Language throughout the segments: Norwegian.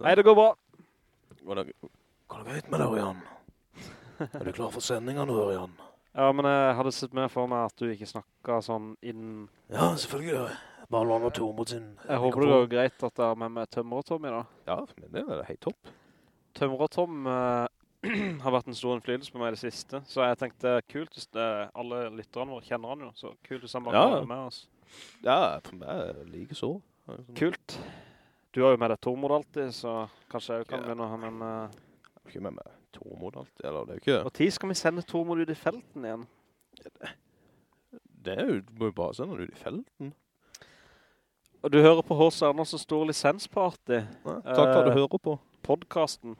Nei, det går bra. Går det, går det greit med deg, Ørjan? Er du klar for sendingen nå, Ørjan? Ja, men jeg hadde sett med for meg at du ikke snakket sånn inn... Ja, selvfølgelig. Bare låner Tormod sin... Jeg håper det går greit at jeg har med meg Tømmer og Tom i dag. Ja, men det er helt topp. Tømmer og Tom eh, har vært en stor innflytelse på meg i det siste, så jeg tenkte kult hvis det, alle lytterne våre kjenner han jo, så kult hvis han bare Ja. ja. med oss. Ja, for meg er det like så. Kult. Du har jo med deg Tormod alltid, så kanskje jeg kan begynne å ha med meg... Jeg har ikke med meg Tormod alltid, eller det er jo ikke det. Og tid skal vi sende Tormod ut i felten igjen? det. er jo, du må jo bare sende ut i felten. Og du hører på H.C. Andersen Stor Lisensparty, Nei, takk for at du Eh, hører på. podcasten.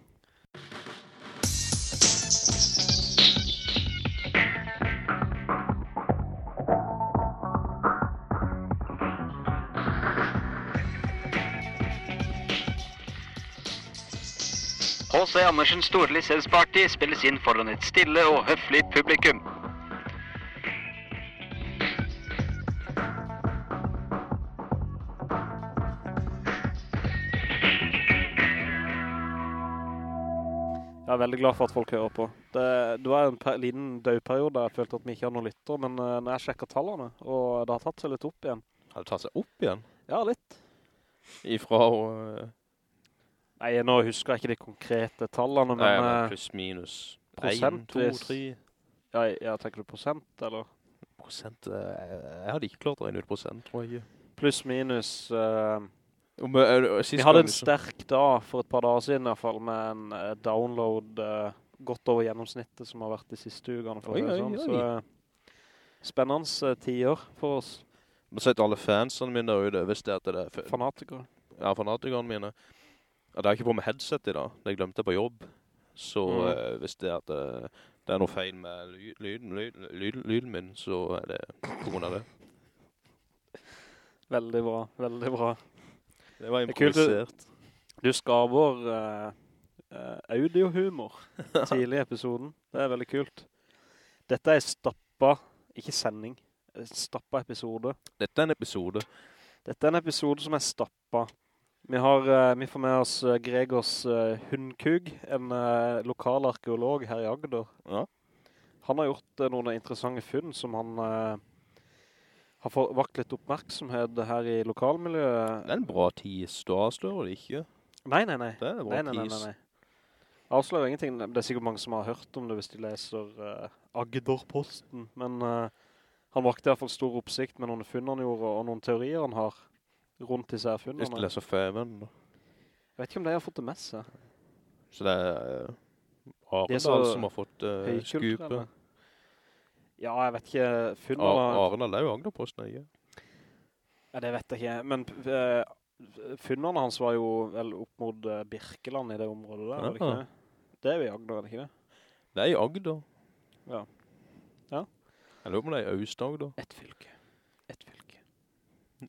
H.C. Andersens store lisensparty spilles inn foran et stille og høflig publikum. Jeg er veldig glad for at folk hører på. Det, det var en per, liten dødperiode der jeg følte at vi ikke hadde noen lytter, men uh, når jeg sjekker tallene, og det har tatt seg litt opp igjen. Har det tatt seg opp igjen? Ja, litt. Ifra uh, Nei, nå husker jeg ikke de konkrete tallene, men Nei, men eh, pluss minus. prosentvis. 1, 2, 3 ja, ja, tenker du prosent, eller? prosent. eh, Jeg, jeg hadde ikke klart å regne ut prosent, tror jeg ikke. Pluss minus... Uh, Om, er, er, vi hadde en sterk dag for et par dager siden i hvert fall, med en uh, download uh, godt over gjennomsnittet som har vært de siste ugerne For Oi, det oi, sånn. oi. Så spennende tider for oss Jeg har sett alle fansene mine der ute, hvis det er det er fanatikere. ja, fanatikerne mine. Ja, det er ikke på med headset i dag. Det glemte jeg på jobb. Så Mm. eh, hvis det er at det, det er noe feil med ly- lyden, lyden, lyden, lyden min, så er det på grunn av det. Veldig bra, veldig bra. Det var er improvisert. Du skaper eh, eh, audiohumor tidlig i episoden. Det er veldig kult. Dette er stappa, ikke sending, eh, stappa episode. Dette er en episode. Dette er en episode som er stappa. Vi, har, eh, vi får med oss eh, Gregors uh, hundkug, en eh, lokal arkeolog her i Agder. Ja. Han har gjort eh, noen interessante funn som han eh, har fått vakt litt oppmerksomhet her i lokalmiljøet. Det er en bra tis. Da avslører det ikke. Nei, nei, nei. Det er en bra Nei, nei, tis. nei. Avslører ingenting. Det er sikkert mange som har hørt om det hvis de leser uh, Agderposten. Men uh, han vakte i hvert fall stor oppsikt med noen funn han gjorde, og noen teorier han har rundt disse her Hvis du leser Feven. Jeg vet ikke om de har fått det med seg. Så det er uh, Arendal som har fått uh, skupet. Ja, jeg vet ikke. Funnene... Ar Arendal er jo Agderposten, ikke? Ja, det vet jeg ikke. Men uh, funnene hans var jo vel opp mot uh, Birkeland i det området der, var det ikke det? Det er jo i Agder, er det ikke det? Det er i Agder. Ja. Ja. Jeg lurer på om det er i Øst-Agder. Et fylke. Et fylke.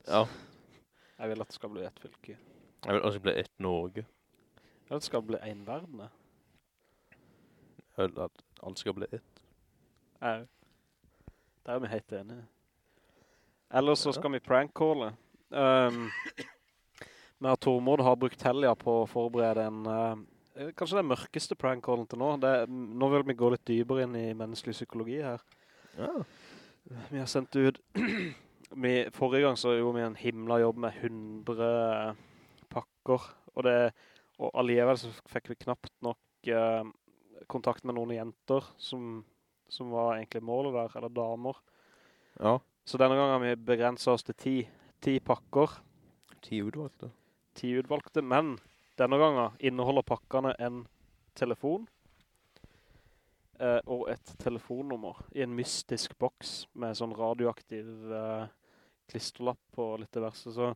Ja. Jeg vil at det skal bli ett fylke. Jeg vil at det skal bli ett Norge. Jeg vil at det skal bli en verden. Jeg vil at alt skal bli ett. Ja. Der er vi helt enige. Ellers så skal vi prankcalle. Um, vi at Tormod har brukt helga på å forberede en... Uh, kanskje den mørkeste prankcallen til nå. Det, nå vil vi gå litt dypere inn i menneskelig psykologi her. Ja. Vi har sendt ut... vi, forrige gang så gjorde vi en himla jobb med 100 pakker. Og, det, og alligevel så fikk vi knapt nok eh, kontakt med noen jenter som, som var egentlig målet der, eller damer. Ja. Så denne gangen har vi begrenset oss til 10, 10 pakker, Ti utvalgte. 10 utvalgte, men denne gangen inneholder pakkene en telefon eh, og et telefonnummer i en mystisk boks med sånn radioaktiv eh, klisterlapp og litt diverse. Så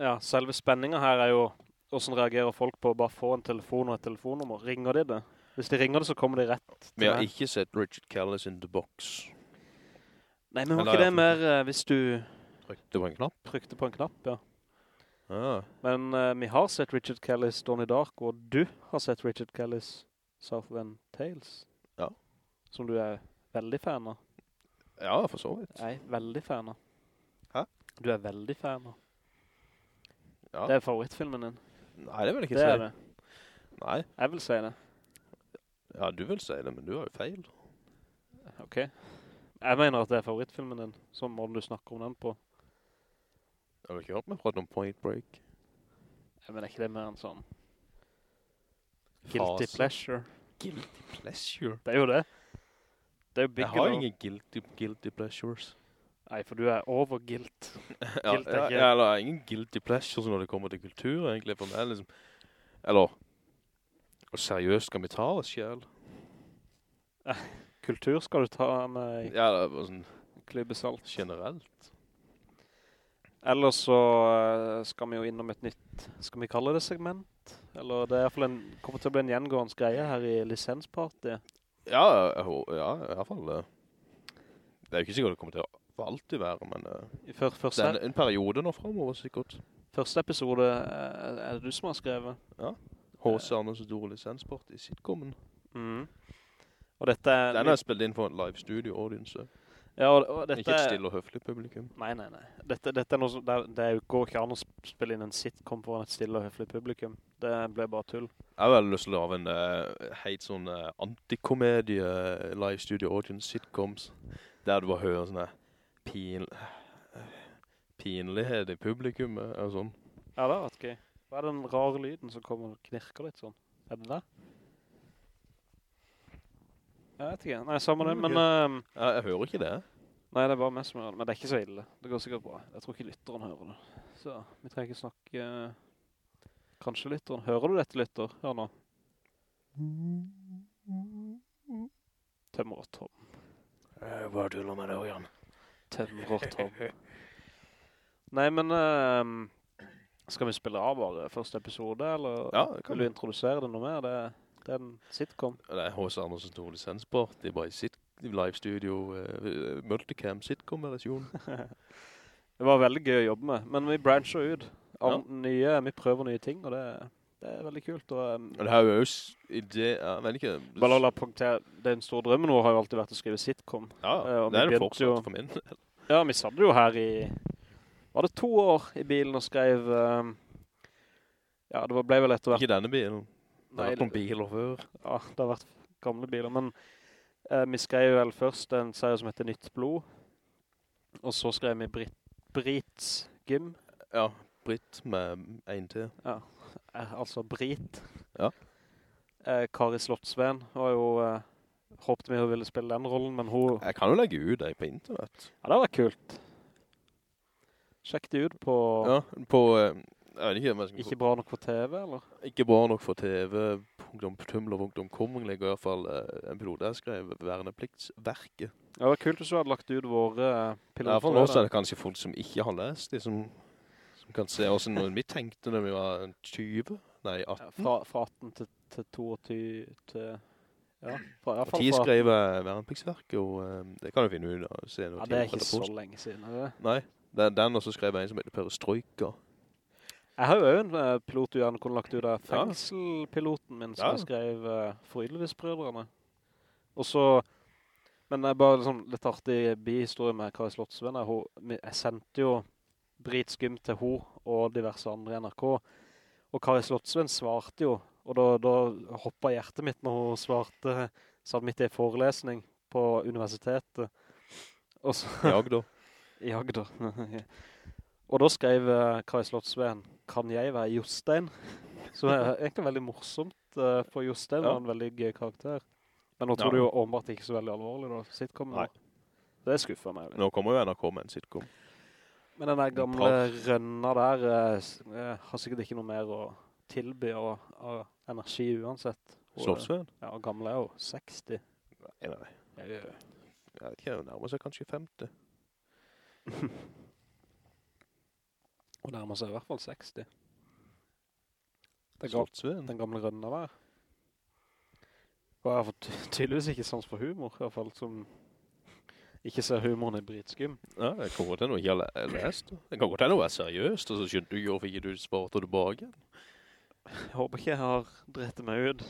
ja, selve spenningen her er jo hvordan reagerer folk på å bare få en telefon og et telefonnummer. Ringer de det? Hvis de ringer det, så kommer de rett Vi har ikke sett Richard Callis in the box. Nei, men var ikke det mer eh, hvis du Trykte på en knapp. trykte på en knapp, ja. Ah. Men uh, vi har sett Richard Callis Donnie Dark, og du har sett Richard Callis Southland Tales. Ja. Som du er veldig fan av. ja, for så vidt. Jeg er veldig fan av. Hæ? Du er veldig fan av. Ja. Det er favorittfilmen din. Nei, det vil jeg ikke Det si. er det. Nei, Jeg vil si det. ja, du vil si det, men du har jo feil. Ok. Jeg mener at det er favorittfilmen din, Som må du snakke om den på. Har du ikke hørt meg fra noen Point Break? Jeg mener ikke det mer en sånn guilty Fase. pleasure. Guilty pleasure? Det er jo det. Det er jo Jeg har ingen guilty, guilty pleasures. Nei, for du er over guilt. Ja, Guilt er ja, ja, eller ingen guilty pleasures når det kommer til kultur, egentlig, for meg, liksom. Eller, og seriøst skal vi ta det selv? Kultur skal du ta med Ja, det er sånn klibbesalt. generelt. Ellers så eh, skal vi jo innom et nytt, skal vi kalle det segment? Eller det er i hvert fall en, kommer til å bli en gjengående greie her i lisensparty. Ja, ja, i hvert fall. eh, Det er jo ikke sikkert det kommer til å alltid være, men eh, I før, det er en, en periode nå fremover, sikkert. første episode eh, er det du som har skrevet. Ja, H.C. Anders Dore lisensport i sitcomen. Mm. Og dette er... Den er spilt inn for en live studio audience. Ja, og, og dette Ikke et stille og høflig publikum. Nei, nei, nei. Dette, dette er som, det, det går ikke an å spille inn en sitcom foran et stille og høflig publikum. Det ble bare tull. Jeg har veldig lyst til å lave en uh, helt sånn uh, antikomedie eh, live studio audience sitcoms, der du bare hører sånne pin, pinlighet i publikum og sånn. Ja, det har vært gøy. Hva er den rare lyden som kommer og knirker litt sånn? Er det det? Jeg vet ikke. Nei, samme det, men... Uh, Jeg, jeg hører ikke det. Nei, det er bare meg som hører det, men det er ikke så ille. Det går sikkert bra. Jeg tror ikke lytteren hører det. Så, vi trenger ikke snakke... Kanskje lytteren. Hører du dette, lytter? Hør nå. Tømmer og tom. Hva tuller med det, Jan? Tømmer og tom. Nei, men... ehm, skal vi spille av bare første episode, eller Ja, kan vil du introdusere det noe mer? Det, det er en sitcom. Det er H.C. Andersen to lisensport. Det er bare i sit live studio, uh, multicam sitcom-versjon. Det var veldig gøy å jobbe med, men vi brancher ut. Ja. nye, vi prøver nye ting, og det, det er veldig kult. Og, um, Og det har jo s- idé, ja, vet ikke. bare la punktere, den store drømmen vår har jo alltid vært å skrive sitcom. Ja, uh, det er det begynte jo- fortsatt for min. Ja, vi satt jo her i, var det to år i bilen og skrev, um, ja, det var- ble vel etter hvert, Ikke denne bilen. Det har vært noen biler før. ja, det har vært gamle biler, men eh, vi skrev vel først en serie som heter Nytt Blod, og så skrev vi Brit, Brits Gym, Ja, Brit med en til. eh, altså Brit. Ja. Eh, Kari Slottsven var jo, eh, håpte vi hun ville spille den rollen, men hun, Jeg kan jo legge ut deg på internett. ja, det var kult. Sjekk det ut på, Ja, på, eh, jeg vet ikke, jeg skal- ikke bra nok for TV, eller? ikke bra nok for TV, tv.tumler.com ligger i hvert fall eh, en pilot der skrev Vernepliktsverket. Ja, det var kult hvis du hadde lagt ut våre piloter. I hvert fall piloter. nå er det kanskje folk som ikke har lest de som, som kan se hvordan noen vi tenkte når vi var 20, nei Ja, 18. fra, fra 18 til, til 22 til... Ja, fra, i hvert Og de skrev Værendepliktsverket, Vernepliktsverket, og eh, det kan du finne ut av. Ja, det er ikke så lenge siden, er det? Nei, er den, og så skrev jeg en som heter Perestroika. Jeg har jo også en uh, pilot du gjerne kunne lagt ut av fengselpiloten min, som Ja. jeg skrev uh, for Ylvis-brødrene. Og så, men det er bare liksom litt artig bihistorie med Kari Slottsvenn. Jeg, Jeg sendte jo britskumm til hun og diverse andre i NRK. Og Kari Slottsvenn svarte jo, og da, da hoppet hjertet mitt når hun svarte, satt midt i forelesning på universitetet. Og så, I Agder. i Agder. Og da skrev uh, Kari Slottsveen, kan jeg være Jostein? Som er egentlig veldig morsomt, uh, for Jostein Ja. var en veldig gøy karakter. Men nå tror Ja. du jo åpenbart ikke så veldig alvorlig da, sitcomen Nei. Det skuffer meg litt. Nå kommer jo NRK med en sitcom. Men den der gamle rønna der uh, eh, har sikkert ikke noe mer å tilby av, av energi uansett. Slottsveen? Ja, og gamle er jo 60. Nei, nei. Jeg vet ikke, nærmer seg kanskje 50. Og nærmer seg i hvert fall 60. Det ga, den gamle rønna der. Og jeg har tydeligvis ikke sans for humor, i hvert fall som ikke ser humoren i britskum. Ja, det kan godt hende noe ikke har lest. Det kan godt hende noe er seriøst, og så skjønte du hvorfor ikke du svarte tilbake. Jeg håper ikke jeg har drevet meg ut.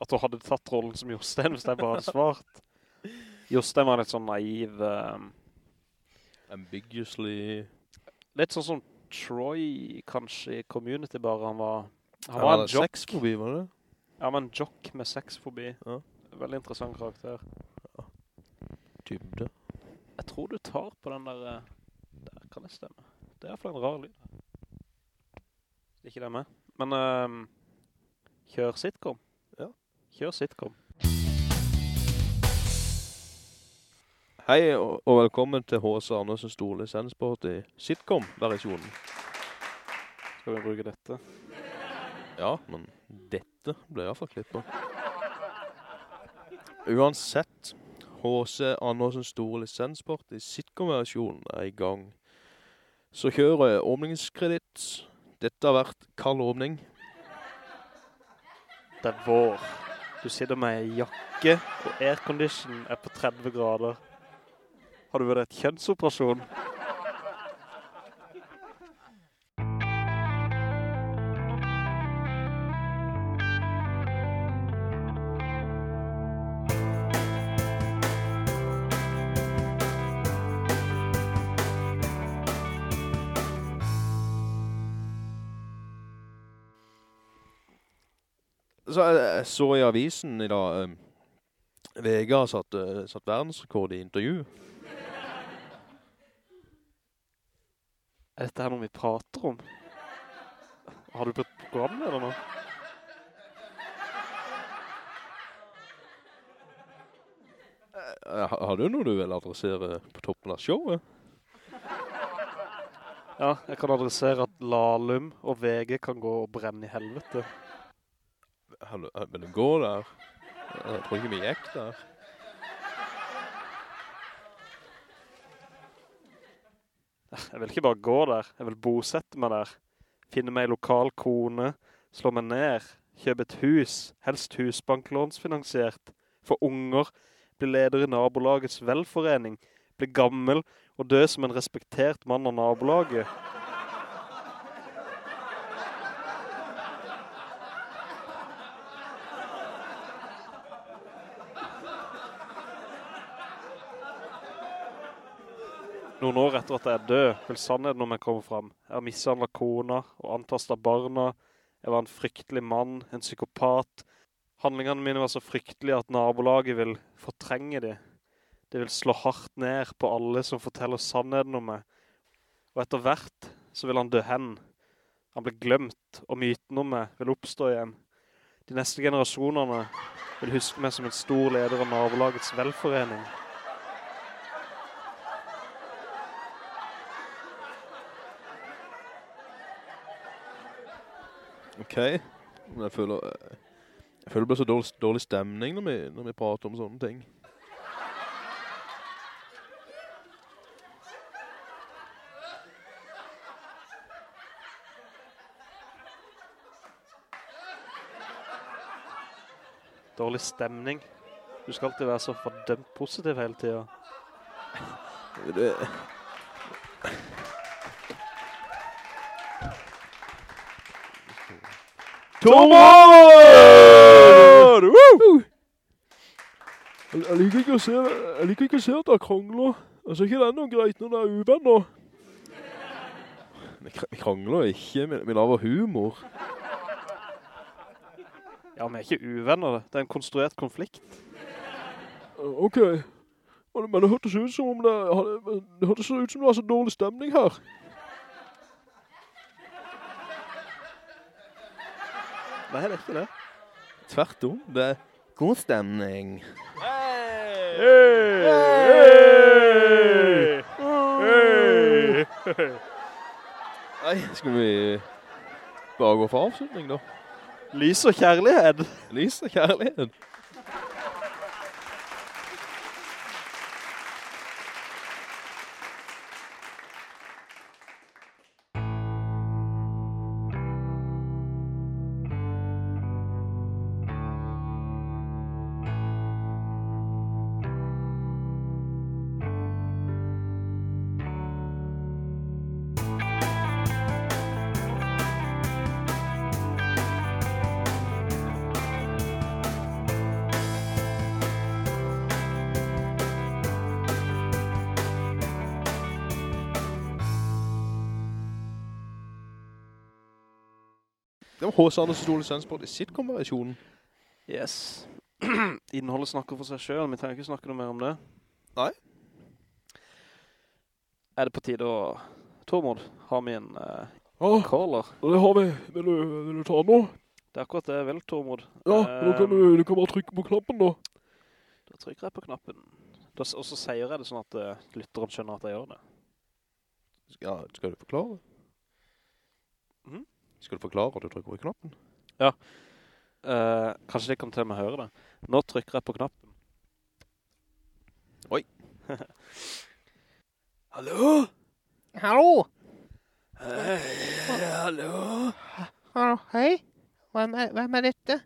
At du hadde tatt rollen som Jostein hvis jeg bare hadde svart. Jostein var litt sånn naiv. Um, Ambiguously... litt sånn som Troy kanskje i Community bare. Han var Han var en jock. Sexfobi, var det? Ja, men en jock med sexfobi. Ja. Veldig interessant karakter. Dybde. Jeg tror du tar på den der... eh, Der kan det stemme. Det er i hvert fall en rar lyd. Ikke det med. Men um, kjør sitcom. Ja. Kjør sitcom. Hei og og velkommen til H.C. Andersen Storlisensport i sitcom-versjonen. Skal vi bruke dette? Ja, men dette ble i hvert fall klippet. Uansett, H.C. Andersen Storlisensport i sitcom-versjonen er i gang. Så kjører jeg åpningskreditt. Dette har vært kald åpning. Det er vår. Du sitter med jakke, og aircondition er på 30 grader. Har du vært et kjønnsoperasjon? Så jeg, jeg så i avisen i dag, um, VG satt, eh, satt verdensrekord i intervju. Er dette her noe vi prater om? Har du blitt programleder nå? Eh, Har du noe du vil adressere på toppen av showet? Ja, jeg kan adressere at Lalum og VG kan gå og brenne i helvete. Men det går der? Jeg tror ikke vi gikk der. Jeg vil ikke bare gå der, jeg vil bosette meg der. Finne meg lokal kone, slå meg ned, kjøpe et hus, helst husbanklånsfinansiert. Få unger, bli leder i nabolagets velforening, bli gammel og dø som en respektert mann av nabolaget. Noen år etter at jeg er død, vil sannheten om jeg kommer frem. Jeg har mishandlet kona og antastet barna. Jeg var en fryktelig mann, en psykopat. Handlingene mine var så fryktelige at nabolaget vil fortrenge de. Det vil slå hardt ned på alle som forteller sannheten om meg. Og etter hvert så vil han dø hen. Han blir glemt, og myten om meg vil oppstå igjen. De neste generasjonene vil huske meg som en stor leder av nabolagets velforening. Ok. Men jeg føler, jeg føler det blir så dårlig, dårlig stemning når vi, når vi prater om sånne ting. Dårlig stemning. Du skal alltid være så fordømt positiv hele tiden. Det, Tommar! Woo! Jeg, jeg liker ikke å se, jeg liker ikke å se at dere krangler. Altså, ikke det er noe greit når det er uvenner. vi kr- vi krangler ikke, vi, laver humor. Ja, vi er ikke uvenner. Det er en konstruert konflikt. Eh, Ok. Men, men det hørtes ut som om det, det hørtes ut som det var så dårlig stemning her. Nei, det er ikke det. Tvert om, det er god stemning. Nei, skal vi bare gå for avslutning da? Lys og kjærlighet. Lys og kjærlighet. Det var H.S. Anders Store Lisenssport i sitcom-versjonen. Yes. Innholdet snakker for seg selv, vi trenger ikke snakke noe mer om det. Nei. Er det på tide å... Tormod, har vi en uh, Ja, caller? det har vi. Vil du, vil du ta den nå? Det er akkurat det jeg vil, Tormod. Ja, da kan du, du kan bare trykke på knappen da. Da trykker jeg på knappen. Da, og så sier jeg det sånn at uh, lytteren skjønner at jeg gjør det. Ja, skal du forklare? Mhm. Skal du forklare at du trykker på knappen? Eh, kanskje de kan til med høre det. Nå trykker jeg på knappen. Oi. Hallo? Hallo? Hei, hallo? Hallo, hei? Hvem er, hvem er dette?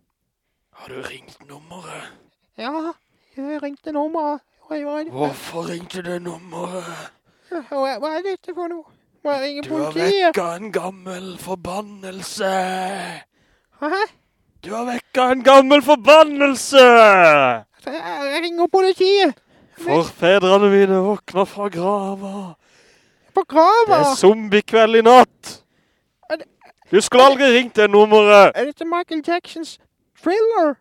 Har du ringt nummeret? Ja, jeg ringte nummeret. Hvorfor ringte du nummeret? hva er dette for noe? Du har vekka en gammel forbannelse! Hæ? Du har vekket en gammel forbannelse! Jeg, ringer politiet. Forfedrene mine våkner fra grava. På Det er zombiekveld i natt. Du skulle aldri ringt det nummeret. Er dette Michael Jacksons thriller?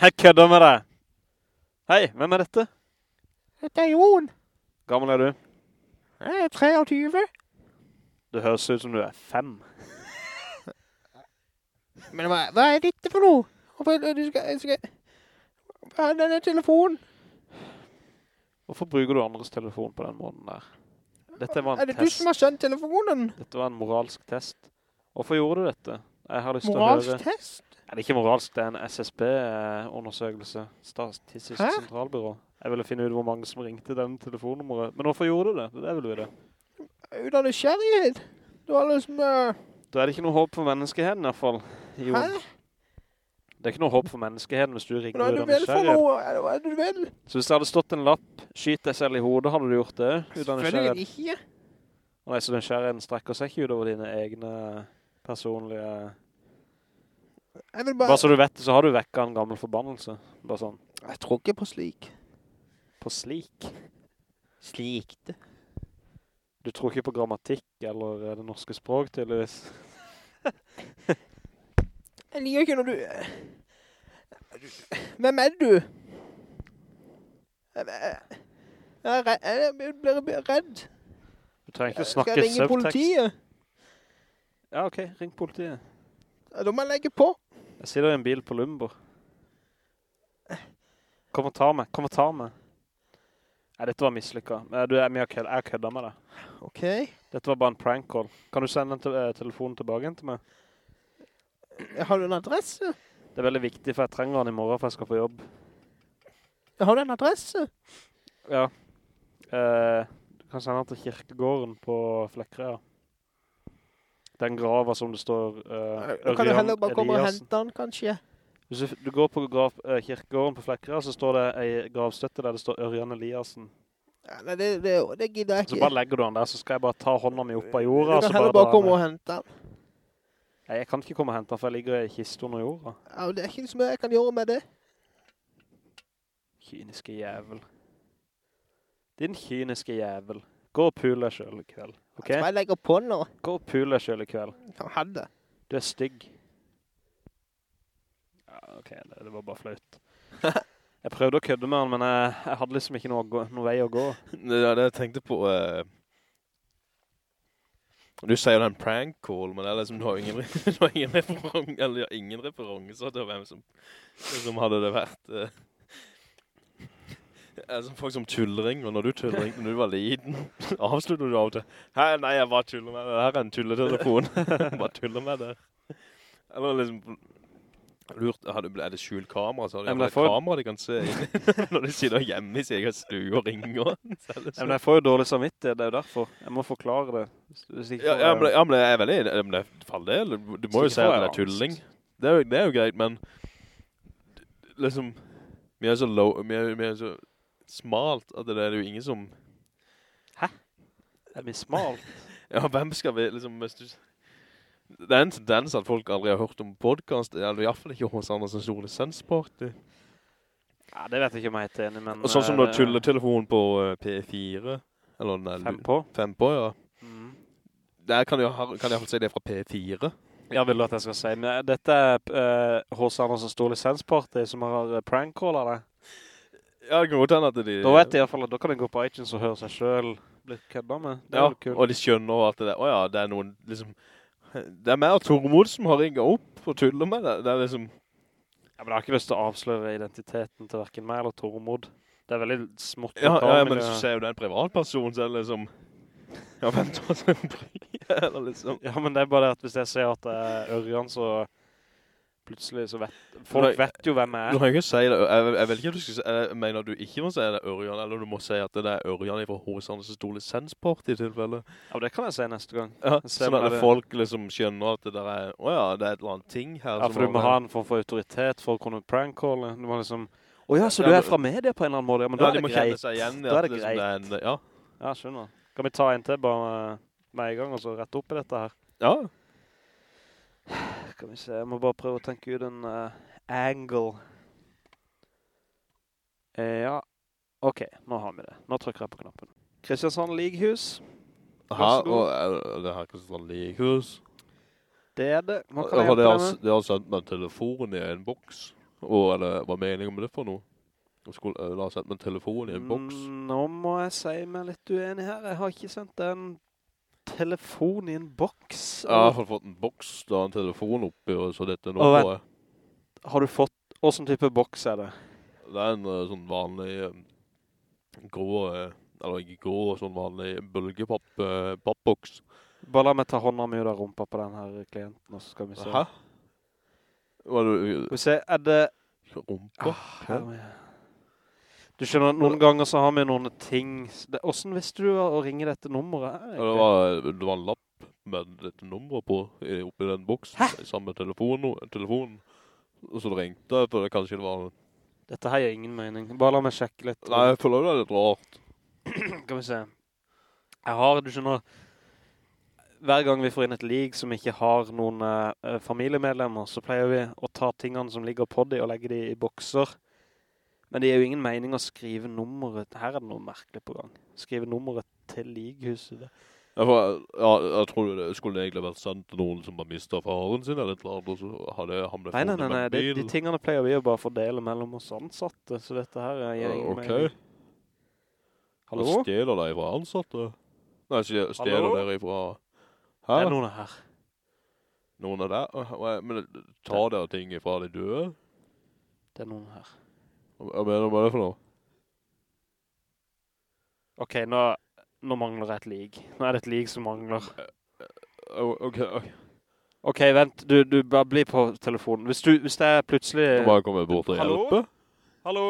Jeg kødder med deg. Hei, hvem er dette? Dette er Jon. Gammel er du? Jeg er 23. Det høres ut som du er fem. Men hva, hva er dette for noe? Hvorfor du skal, skal... Hva er denne telefonen? Hvorfor bruker du andres telefon på den måten der? Er det det du som har skjønt telefonen? Dette var en moralsk test. Hvorfor gjorde du dette? Jeg har lyst til å høre... Moralsk test? Er det ikke moralsk? Det er en SSB-undersøkelse. Statistisk Hæ? sentralbyrå. Jeg ville finne ut hvor mange som ringte den telefonnummeret. Men hvorfor gjorde du det? Det er vil du det. Ut av nysgjerrighet. Du har liksom... Uh, Da er det ikke noe håp for menneskeheten i hvert fall. Jo. hæ? Det er ikke noe håp for menneskeheten hvis du ringer er ut av nysgjerrighet. Er Hva er det du vil? Så hvis det hadde stått en lapp, skyt deg selv i hodet, hadde du gjort det? Selvfølgelig ikke. Nei, så nysgjerrigheten strekker seg ikke utover dine egne personlige... Bare bare... så du vet det, så har du vekket en gammel forbannelse. Bare sånn, Jeg tror ikke på slik. På slik. Slikt. Du tror ikke på grammatikk eller eh, det norske språk, tydeligvis. Jeg liker ikke når du... Hvem er du? Jeg blir redd. Du trenger ikke å Skal snakke jeg ringe politiet? Ja, ok, ring politiet. Da må jeg legge på. Jeg sitter i en bil på Lumber. Kom og ta meg, kom og ta meg. Nei, dette var mislykka. Eh, Du er kødda jeg med det. Ok. Dette var bare en prank call. Kan du sende te eh, telefonen tilbake til meg? Har du en adresse? Det er veldig viktig, for jeg trenger den i morgen, for jeg skal få jobb. Har du en adresse? Ja. Eh, du kan sende den til kirkegården på Flekkerøya. Den grava som det står uh, Da kan du heller bare komme og hente den, kanskje. Hvis du, du går på grav, eh, kirkegården på Flekkerøya, så står det en gravstøtte der det står Ørjan Eliassen. Ja, nei, det, det, det gidder jeg ikke. Så bare legger du den der, så skal jeg bare ta hånda mi opp av jorda. Du kan heller bare, bare komme og hente den. Nei, jeg kan ikke komme og hente den, for jeg ligger i kiste under jorda. Ja, det er ikke så mye jeg kan gjøre med det. Kyniske jævel. Din kyniske jævel. Gå og pul deg selv i kveld, ok? Jeg tror jeg legger på nå. Gå og pul deg selv i kveld. Jeg hadde. Du er stygg. Ja, ok, det, det var bare flaut. Jeg prøvde å kødde med han, men jeg, jeg hadde liksom ikke noe, noe vei å gå. Er det jeg tenkte på... Uh, du sier det er en prank call, men det er liksom, du har ingen, du har ingen, referong eller, ja, ingen referanser til hvem som, som hadde det vært. eh. Altså, folk som tullringer, når du tullring, når du var liten, avslutter du av og til. Hei, nei, jeg bare tuller med det. Her er en tulletelefon. bare tuller med det. Eller liksom, lurt, er det skjult kamera, så har de et får- kamera de kan se inn når de sitter hjemme i sin egen stue og ringer. Er men jeg får jo dårlig samvittighet, det er jo derfor. Jeg må forklare det. Ja, ja, men, ja, men jeg er veldig. Men det er for. Du må jo si at det er tulling. Det er, jo, det er jo greit, men liksom, vi er så low, vi er, vi er så smalt at det er jo ingen som, Hæ? Er vi smalt? ja, hvem skal vi, liksom, hvis du, det er en tendens at folk aldri har hørt om podcast, eller i hvert fall ikke hos Andersen Stor Lisensparty. Ja, det vet jeg ikke om jeg er helt enig, men... Og sånn som du når tulletelefonen på eh, P4, eller nei, Fem på. 5 på, ja. Mm. Der kan jeg, kan jeg si det fra P4. Ja, vil du at jeg skal si? Men dette er uh, H.C. Andersen Stor Lisensparty som har prankcaller det. Ja, det kan godt hende at de... Da vet jeg i hvert fall at da kan de gå på iTunes og høre seg selv bli kødda med. Det Ja, og de skjønner at det åja, det er noen, liksom, det er mer Tormod som har ringet opp og tuller med det. Det er liksom, Ja, men jeg har ikke lyst til å avsløre identiteten til hverken meg eller Tormod. Det er veldig smått ja, ja, men så ser jo det er en privatperson, så er det liksom, ja, vent, hva skal jeg bry, eller liksom. Ja, men det er bare det at hvis jeg ser at det er Ørjan, så plutselig så vet... Folk jeg, vet jo hvem jeg Du er. kan jo ikke si det, jeg, jeg vet ikke om du skal si, jeg mener du ikke må si det Ørjan, eller du må si at det er Ørjan fra Hovedstandens stor lisensport i tilfelle. Ja, det kan jeg si neste gang. Ja, sånn at folk liksom skjønner at det der er, åja, det er et eller annet ting her. Ja, for du må ha en form for autoritet for å kunne prank-calle. Du må liksom... Åja, så du er fra media på en eller annen måte? Ja, men da er det greit. igjen Da er det liksom det er en, ja. Ja, skjønner. Kan vi ta en til bare med en gang og så rette opp i dette her? Ja, Skal vi se, jeg må bare prøve å tenke ut en uh, angle. Eh, ja, ok, nå har vi det. Nå trykker jeg på knappen. Kristiansand Lighus, Hæ? og er det her Kristiansand Lighus? det er det. Hva kan Ja, hjelpe har, med? det har sendt meg en telefon i en boks. Og eller, hva meningen med det for noe? De eh, har sendt meg en telefon i en boks. Nå må jeg si meg litt uenig her. Jeg har ikke sendt en telefon i en boks. Jeg har i hvert fall fått en boks, da en telefon oppi, og så dette nå. Å, vent. Har du fått... Hvordan type boks er det? Det er en eh, sånn vanlig eh, grå, eh, eller ikke grå, sånn vanlig bølgepapp, eh. Bare la meg ta hånda mi ut rumpa på den her klienten, og så skal vi se. Hæ? Hva er det? Vi ser, er det... Rumpa? Ah, her jeg- Du skjønner, noen ganger så har vi noen ting... Hvordan visste du å ringe dette nummeret? her, det, var, det var en lapp med dette nummeret på, i, oppi den boksen, i samme telefon, telefonen. Og så ringte jeg, for det kanskje det var... Dette her gir ingen mening. Bare la meg sjekke litt. Nei, jeg føler det er litt rart. Kan vi se. Jeg har, du skjønner, hver gang vi får inn et lig som ikke har noen eh, familiemedlemmer, så pleier vi å ta tingene som ligger på de og legge de i bokser. Men det er jo ingen mening å skrive nummeret. Her er det noe merkelig på gang. Skrive nummeret til lighuset. Det. Ja, for, ja, jeg tror det skulle egentlig vært sendt til noen som har mistet faren sin, eller et eller annet, og så hadde han blitt Nei, nei, nei, nei. en De, tingene pleier vi jo bare fordele mellom oss ansatte, så dette her er gir ingen okay. mening. Han Hallo? stjeler deg fra ansatte. Nei, stjeler Hallo? dere fra... Det er noen her. Noen av der? Men tar dere ting fra de døde? Det er noen her. Hva mener du med det for noe? Ok, nå, nå mangler jeg et lig. Nå er det et lig som mangler. Ok, ok. Ok, vent, du, du bare bli på telefonen. Hvis, du, hvis det er plutselig... Nå må jeg komme bort og Hallo? hjelpe. Hallo?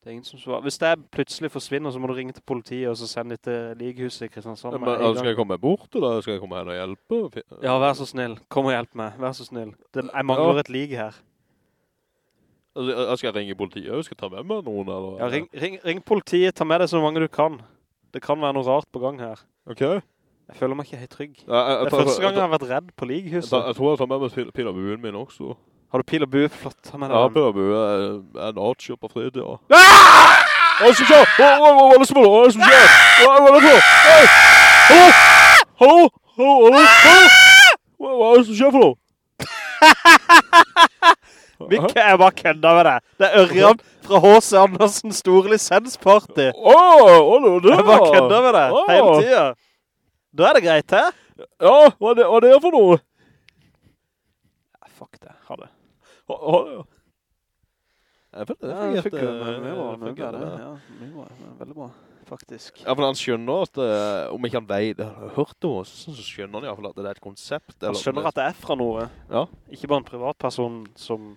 Det er ingen som svarer. Hvis det er plutselig forsvinner, så må du ringe til politiet, og så sende det til lighuset i Kristiansand. Men, med en altså, skal jeg komme bort, eller skal jeg komme her og hjelpe? Ja, vær så snill. Kom og hjelp meg. Vær så snill. Det, jeg mangler Ja. et lig her. Altså, jeg skal ringe politiet, jeg skal ta med meg noen, eller? Ja, ring, ring, ring politiet. Ta med deg så mange du kan. Det kan være noe rart på gang her. Ok. Jeg, føler meg ikke helt trygg. jeg, jeg, Det er første gang jeg har vært redd på tar- jeg, lighuset. jeg tror jeg tar med meg pil, og buen min også. Har du pil og bue? Flott, ta med deg Ja, pil og bue er en artshop på fritid, ja. Hva er det som skjer? Hva er det som skjer? hva er det som skjer? Hva er det for noe? Hallo? Hallo? Hallo? Hallo? Hva er det som skjer for noe? Kø- jeg bare kødda med deg. Det er Ørjan fra H.C. Andersen store lisensparty. Åh, oh, det Jeg bare kødda med deg Åh. hele tiden. Da er det greit, hæ? Ja, hva er det, hva er det for noe? Fuck det, ha det. Ha- ha det, ja. Jeg føler det Ja, mye fungerer det. det. Ja, mye bra, veldig bra, faktisk. Ja, for han skjønner at, eh, om ikke han vet, har hørt om oss, så skjønner han i hvert fall at det er et konsept. Han skjønner at det er fra noe. Ja. Ikke bare en privatperson som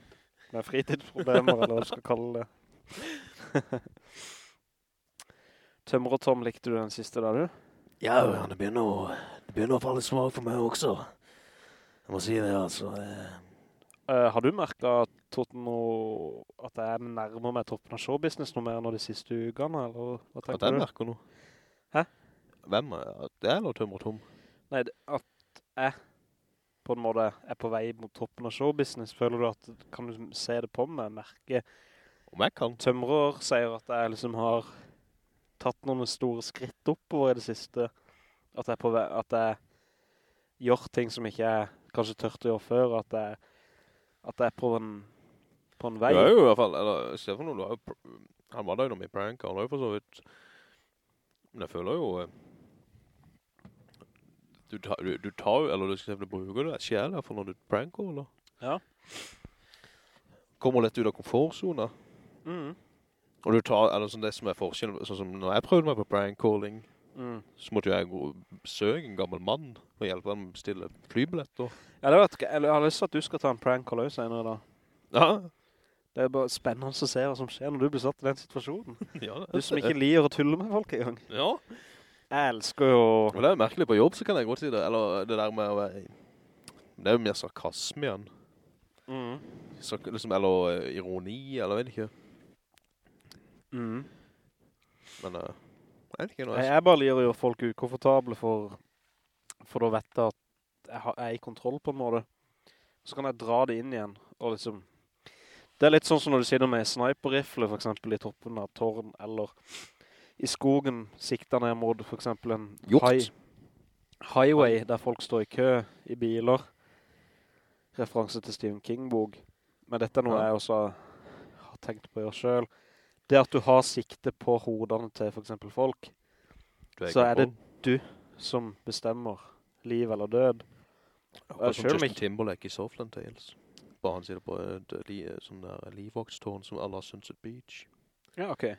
med fritidsproblemer, eller hva du skal kalle det. Tømmer og Tom, likte du den siste da, du? Ja, det begynner å, det begynner å falle smak for meg også. Jeg må si det, altså. eh, Eh, har du merket at at jeg er nærmere med toppen av showbusiness noe mer nå de siste ukene, eller hva At jeg du? merker noe. Hæ? Hvem er at det? Eller tømmer og tom? Nei, det- at jeg på en måte er på vei mot toppen av showbusiness, føler du at, kan du se det på meg, merke Om jeg kan. Tømrer sier at jeg liksom har tatt noen store skritt oppover i det siste. At jeg, på vei, at jeg gjør ting som ikke er kanskje tørt å gjøre før, at er, at jeg er på en, på en vei. Du er jo i hvert fall, eller Stefan, du har jo, han var da jo noe med prank, han har jo for så vidt, men jeg føler jo, eh, du, tar- du, du tar jo, eller du skal si, du bruker det selv, i hvert fall når du pranker, eller? Ja. Kommer lett ut av komfortzonen Mm. og du tar, eller sånn det som er forskjellen, sånn som når jeg prøvde meg på prank-calling, Mm. så måtte jeg gå og besøke en gammel mann og hjelpe ham med å bestille flybilletter. Ja, det vet jeg har lyst til at du skal ta en prank call også senere da. Ja, Det er bare spennende å se hva som skjer når du blir satt i den situasjonen. ja. Du som ikke liker å tulle med folk i gang. Ja, Jeg elsker jo... Men det er jo merkelig på jobb, så kan jeg godt si det, eller det der med å være, det er jo mer sarkasme igjen. Mm. Sark liksom, eller eh, ironi, eller vet ikke. Mm. Men uh, jeg vet ikke noe. Jeg, Jeg, bare liker å gjøre folk ukomfortable for, for da vet jeg at jeg, har, jeg er i kontroll på en måte. Så kan jeg dra det inn igjen, og liksom... Det er litt sånn som når du sitter med sniper-rifle, for eksempel i toppen av tårn, eller i skogen sikter ned mot for eksempel en high, highway, der folk står i kø i biler. Referanse til Stephen King-bok. Men dette er noe Ja. jeg også har tenkt på å gjøre selv. Det at du har sikte på hodene til for eksempel folk, er så er det du som bestemmer liv eller død. Akkurat som Justin Timberlake i Southland Tales. Bare han det på et li, sånn der livvokstårn som alle har Sunset Beach. Ja, ok.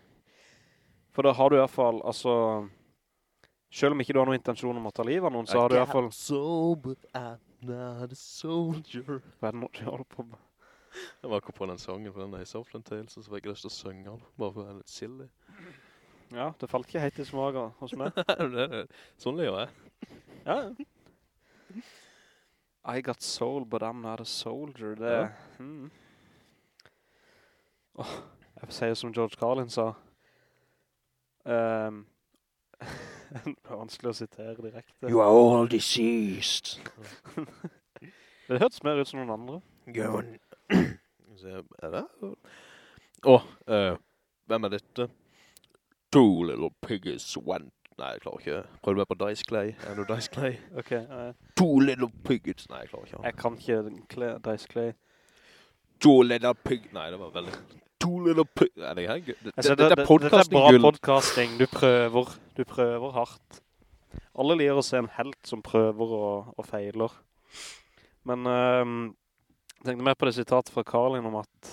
For da har du i hvert fall, altså, selv om ikke du har noen intensjon om å ta liv av noen, så har du i hvert fall, So, but I'm not a soldier. hva er det nå du holder på med? Jeg var akkurat på den sangen, for den er i Southland Tales, så fikk jeg lyst til å synge den, bare for å være litt silly. Ja, det falt ikke helt i smager hos meg. Sånn liker jeg. Ja, ja. I got soul, but I'm not a soldier. Det, Ja. Mm. Oh, jeg sier som George Carlin sa. Um, det er vanskelig å sitere direkte. You are all deceased. Det hørtes mer ut som noen andre. Go er det? Åh, eh, hvem er dette? Two little piggies went... Nei, jeg klarer ikke. Prøv meg på Dice Clay. Er du Dice Clay? Ok, Uh, Two little piggies. Nei, jeg klarer ikke. jeg kan ikke Dice Clay. Two little pig... Nei, det var veldig... Two little pig... Nei, det er. Det, Altså, det, det, det- er Dette er bra podcasting. Du prøver, du prøver hardt. Alle liker å se en helt som prøver og, og feiler. Men ehm, jeg tenkte mer på det sitatet fra Karlin om at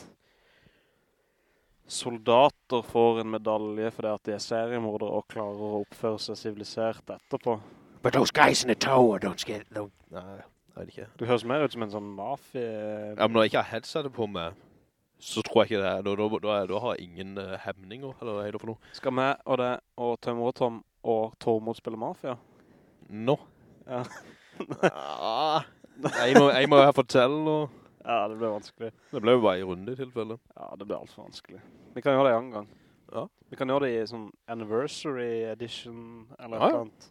soldater får en medalje fordi at de er seriemordere og klarer å oppføre seg sivilisert etterpå. But those guys in the tower don't get Don't... Nei, jeg vet ikke. Du høres mer ut som en sånn mafie... Ja, men når jeg ikke har headsetet på meg, så tror jeg ikke det. Da, da, da, da har jeg ingen uh, hemninger, eller hva er det for noe? Skal vi og det og Tømmer og Tom og Tormod spille mafia? Nå. Ja. Ah, jeg, må, jeg må fortelle noe. ja, det ble vanskelig. Det ble jo bare en runde i tilfelle. Ja, det ble alt for vanskelig. Vi kan gjøre det en annen gang. Ja. Vi kan gjøre det i sånn anniversary edition, eller Ja, ja. annet.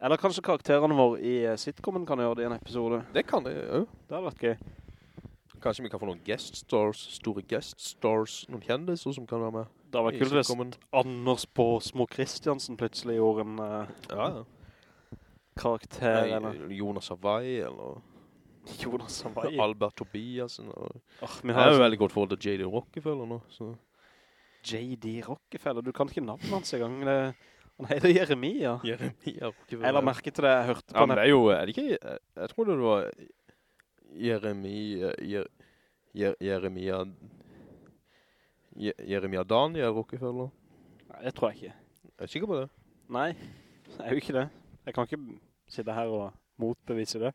Eller kanskje karakterene våre i eh, sitcomen kan gjøre det i en episode. Det kan det jo. Det hadde vært gøy. Kanskje vi kan få noen guest stars, store guest stars, noen kjendiser som kan være med. Det var kult hvis. Anders på Små Kristiansen plutselig gjorde en uh, Ja, ja. karakter, Nei, eller Jonas Hawaii, eller Jonas Hawaii. Albert Tobiasen. Og... Oh, vi har har jo veldig godt forhold til J.D. Rockefeller nå, så... J.D. Rockefeller. Du kan ikke navnet hans i gang. Det, han heter Jeremia. Jeremia Rockefeller. Jeg la merke til det jeg hørte på Ja, men det er jo, er det ikke, jeg, jeg tror det var Jeremia, Jer, Jer, Jeremia, Je, Jeremia Daniel Rockefeller. Nei, det tror jeg ikke. Er du sikker på det? Nei, jeg er jo ikke det. Jeg kan ikke sitte her og motbevise det.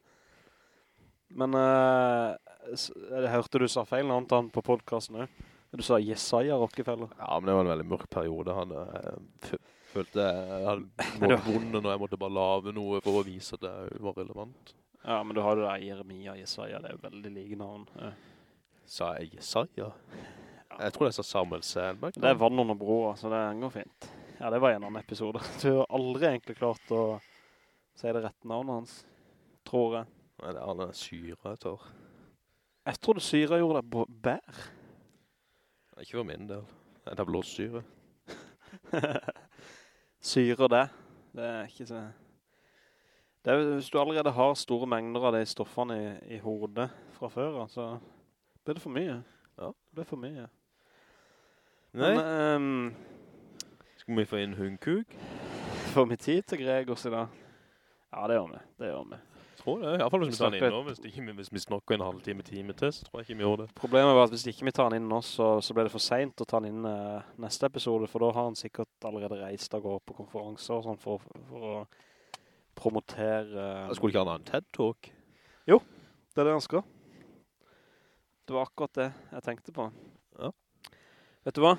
Men uh, jeg hørte du sa feil noe annet på podcasten også. Du sa Jesaja Rockefeller. Ja, men det var en veldig mørk periode. Han jeg følte jeg hadde Men vonde vondt når jeg måtte bare lave noe for å vise at det var relevant. Ja, men du har det der Jeremia Jesaja. Det er veldig like navn. Ja. Sa jeg Jesaja? Jeg tror jeg sa Samuel Selberg. Det er vann under broa, så det går fint. Ja, det var en annen episode. Du har aldri egentlig klart å si det rette navnet hans, tror jeg. Nei, det er er syre jeg tror. Jeg tror det syre gjorde det på bær. Ikke for min del. Det er blåsyre. Syre det. Det er ikke så... Det er, hvis du allerede har store mengder av de stoffene i, i hodet fra før, så blir det for mye. Ja. Det blir for mye. Nei, Men um, skal vi få inn hundkuk? får vi tid til Gregors i dag? Ja, det gjør vi. Det gjør vi. Tror det, i hvert fall hvis vi tar den inn nå. Hvis, ikke, hvis vi snakker en halvtime, time til, så tror jeg ikke vi gjør det. Problemet var at hvis ikke vi tar den inn nå, så, så blir det for sent å ta den inn uh, neste episode, for da har han sikkert allerede reist og går på konferanser og sånn for, for å promotere... Jeg skulle ikke ha en TED-talk. Jo, Det er det han skal. Det var akkurat det jeg tenkte på. Ja. Vet du hva?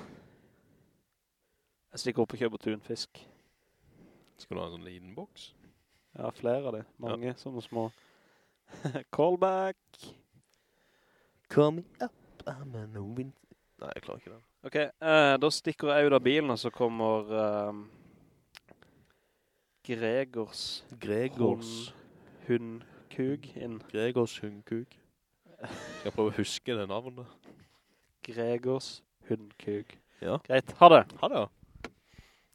Jeg stikker opp og kjøper tunfisk. Skal du ha en sånn liten boks? Ja, flere av det. Mange sånne små. Callback! Coming up, I'm a no. Nei, jeg klarer ikke det. Ok, eh, da stikker jeg ut av bilen, og så kommer eh, Gregors Gregors. hundkug inn. Gregors hundkug. Skal prøve å huske det navnet? Gregors hundkug. Ja. Greit, ha det. Ha det, ja.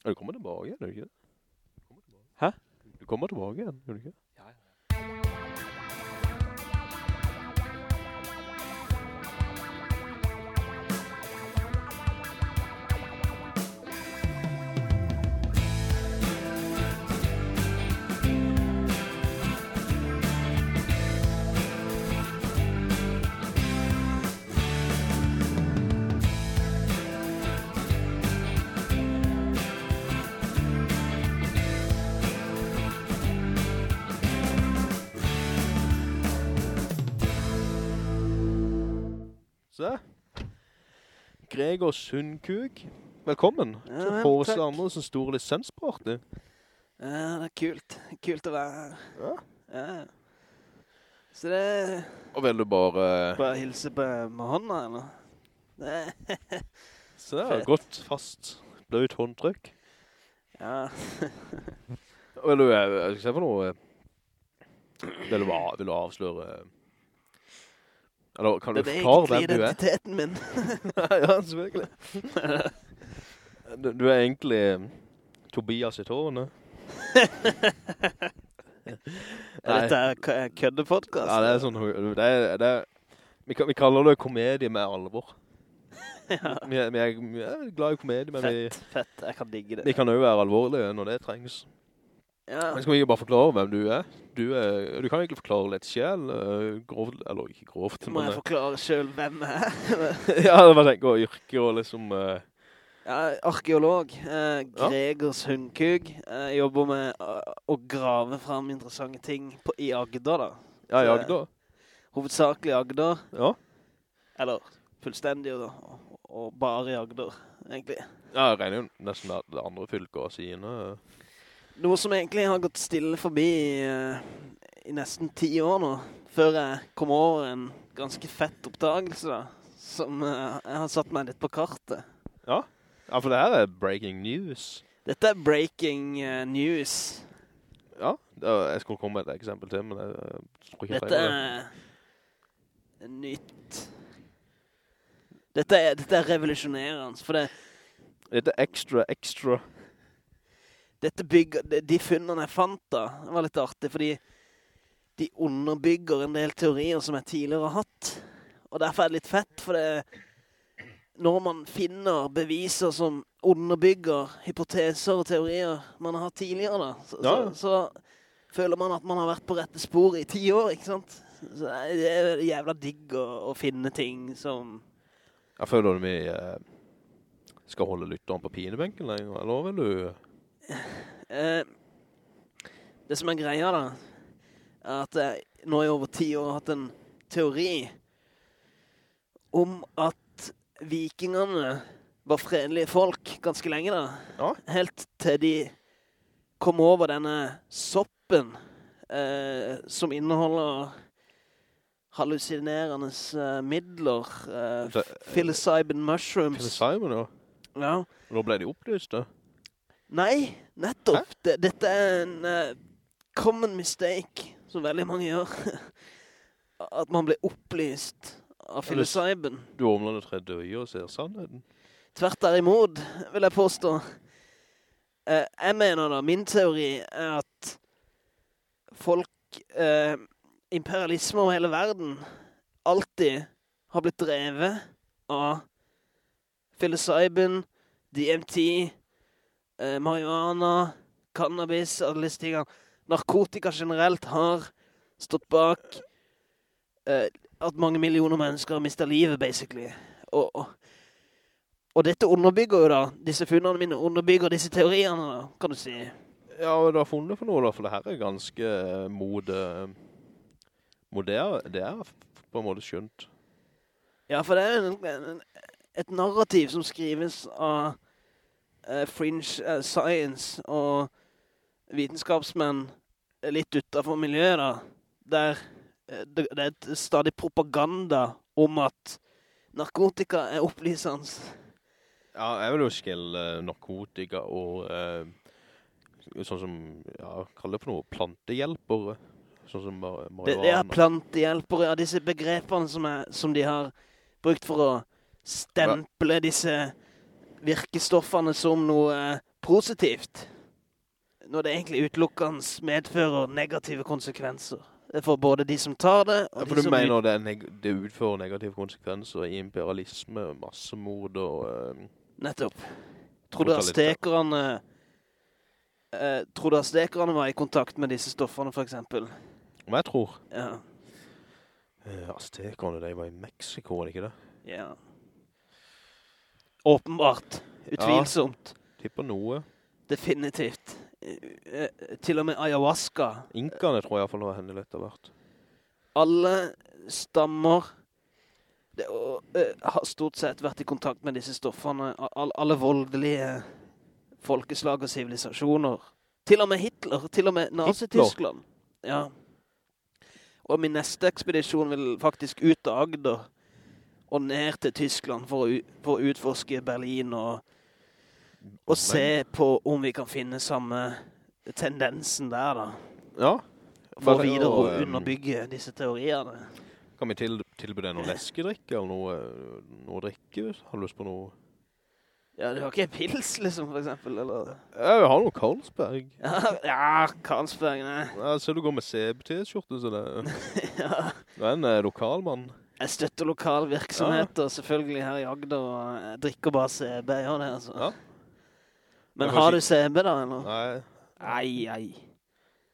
Du kommer tilbake igjen, gjør du ikke det? Hæ? Du kommer tilbake igjen, gjør du ikke? Se. Gregors Sundkug. Velkommen. Ja, til Håse Andersen takk. andre stor lisensparty. Ja, det er kult. Kult å være her. Ja. Ja. Så det Og vil du bare... bare hilse på med hånda, eller? Det, Så det er godt fast. Bløyt håndtrykk. ja. Og Vil du, eh, jeg skal se for noe... eh, Vil du, vil du avsløre... Eller kan du Det er forklare egentlig hvem du er? identiteten min. ja, selvfølgelig. Du, du er egentlig eh, Tobias i tårene. Er dette er køddepodcast? Ja, det er sånn, det er, det er, vi, vi kaller det komedie med alvor. Ja. Vi, er, vi, er, vi er glad i komedie, men vi, Fett, fett. Jeg kan digge det. vi kan jo være alvorlige når det trengs. Ja. Men skal vi ikke bare forklare hvem du er? Du, er, du kan egentlig forklare litt selv, eh, grovt, eller ikke grovt, Må jeg forklare selv hvem jeg er? eh, ja, det var tenkt å yrke og liksom... Uh... Ja, arkeolog. uh, Gregers ja. hundkug. Jeg jobber med å, grave frem interessante ting på, i Agder, da. ja, i Agder. Hovedsakelig Agder. Ja. Eller fullstendig, da. Og, og bare i Agder, egentlig. Ja, jeg regner jo nesten at det andre fylker av sine... eh, Noe som egentlig har gått stille forbi i, eh, i nesten ti år nå. Før jeg kom over en ganske fett oppdagelse, da. Som eh, jeg har satt meg litt på kartet. Ja, for det her er breaking news. Dette er breaking eh, news. Ja, jeg skulle komme med et eksempel til, men jeg, jeg tror ikke jeg Dette er nytt. Dette er, dette er revolusjonerende, for det, Dette er ekstra, extra. Dette bygger, de, funnene jeg fant da, var litt artig, fordi de underbygger en del teorier som jeg tidligere har hatt. Og derfor er det litt fett, for det, når man finner beviser som underbygger hypoteser og teorier man har hatt tidligere da, så, Ja. så, så føler man at man har vært på rette spor i ti år, ikke sant? Så det er jævla digg å, å finne ting som... Jeg føler du vi eh, skal holde lytteren på pinebenken lenger, eller vil du... Eh, det som er greia da, er at jeg nå i over ti år har hatt en teori om at vikingene var fredelige folk ganske lenge da. Ja. Helt til de kom over denne soppen eh, som inneholder hallusinerende eh, midler, eh, psilocybin mushrooms. Psilocybin, ja. Ja. Og da ble de opplyst, da. Nei, nettopp. Det, dette er en uh, common mistake, som veldig mange gjør. At man blir opplyst av Eller. Du åmler det tredje øye og ser sannheten. Tvert derimot, vil jeg påstå. Uh, jeg mener da, min teori er at folk, uh, imperialisme over hele verden, alltid har blitt drevet av psilocybin, DMT, eh, marihuana, cannabis, alle disse tingene. Narkotika generelt har stått bak eh, at mange millioner mennesker har mistet livet, basically. Og, og, og dette underbygger jo da, disse funnene mine underbygger disse teoriene da, kan du si. Ja, og du har funnet for noe da, for det her er ganske eh, mode... Moderne, det er på en måte skjønt. Ja, for det er en, en, et narrativ som skrives av fringe eh, science og vitenskapsmenn litt utenfor miljøet da, der eh, det, det er stadig propaganda om at narkotika er opplysende. Ja, jeg vil jo skille narkotika og eh, sånn som, ja, kall det for noe, plantehjelpere. Sånn som Det, marihuana. det er plantehjelpere, ja, disse begrepene som, er, som de har brukt for å stemple disse virkestoffene som noe eh, positivt. Når det egentlig utelukkende medfører negative konsekvenser. For både de som tar det, Ja, for de du som mener det, neg det utfører negative konsekvenser i imperialisme, massemord og... uh, Nettopp. Tror du aztekerne eh, Tror du aztekerne var i kontakt med disse stoffene, for eksempel? men jeg tror... Ja. Uh, Aztekerne, de var i Mexico, var det ikke det? ja. Åpenbart. Utvilsomt. Ja, Tipper noe. Definitivt. Eh, eh, Til og med ayahuasca. Inkene tror jeg i hvert fall har hendet litt av hvert. Alle stammer det, og, eh, har stort sett vært i kontakt med disse stoffene. All, alle voldelige folkeslag og sivilisasjoner. Til og med Hitler. Til og med Nazi-Tyskland. Ja. Og min neste ekspedisjon vil faktisk ut av Agder og ned til Tyskland for å, for å utforske Berlin og, og se på om vi kan finne samme tendensen der, da. Ja. For Bare- videre å og, eh, underbygge disse teoriene. Kan vi til, tilby deg noe leskedrikk eller noe, noe drikke? Har du lyst på noe? Ja, du har ikke pils, liksom, for eksempel, eller? Jeg har noe Karlsberg. Ja, ja Karlsberg, nei. Ja, så du går med CBT-skjorte, så det Ja. du er en eh, lokal mann. Jeg støtter lokal virksomhet, og selvfølgelig her i Agder, og jeg drikker bare CB, gjør det, altså. Ja. Men har du CB da, eller? Nei, Ei, ei.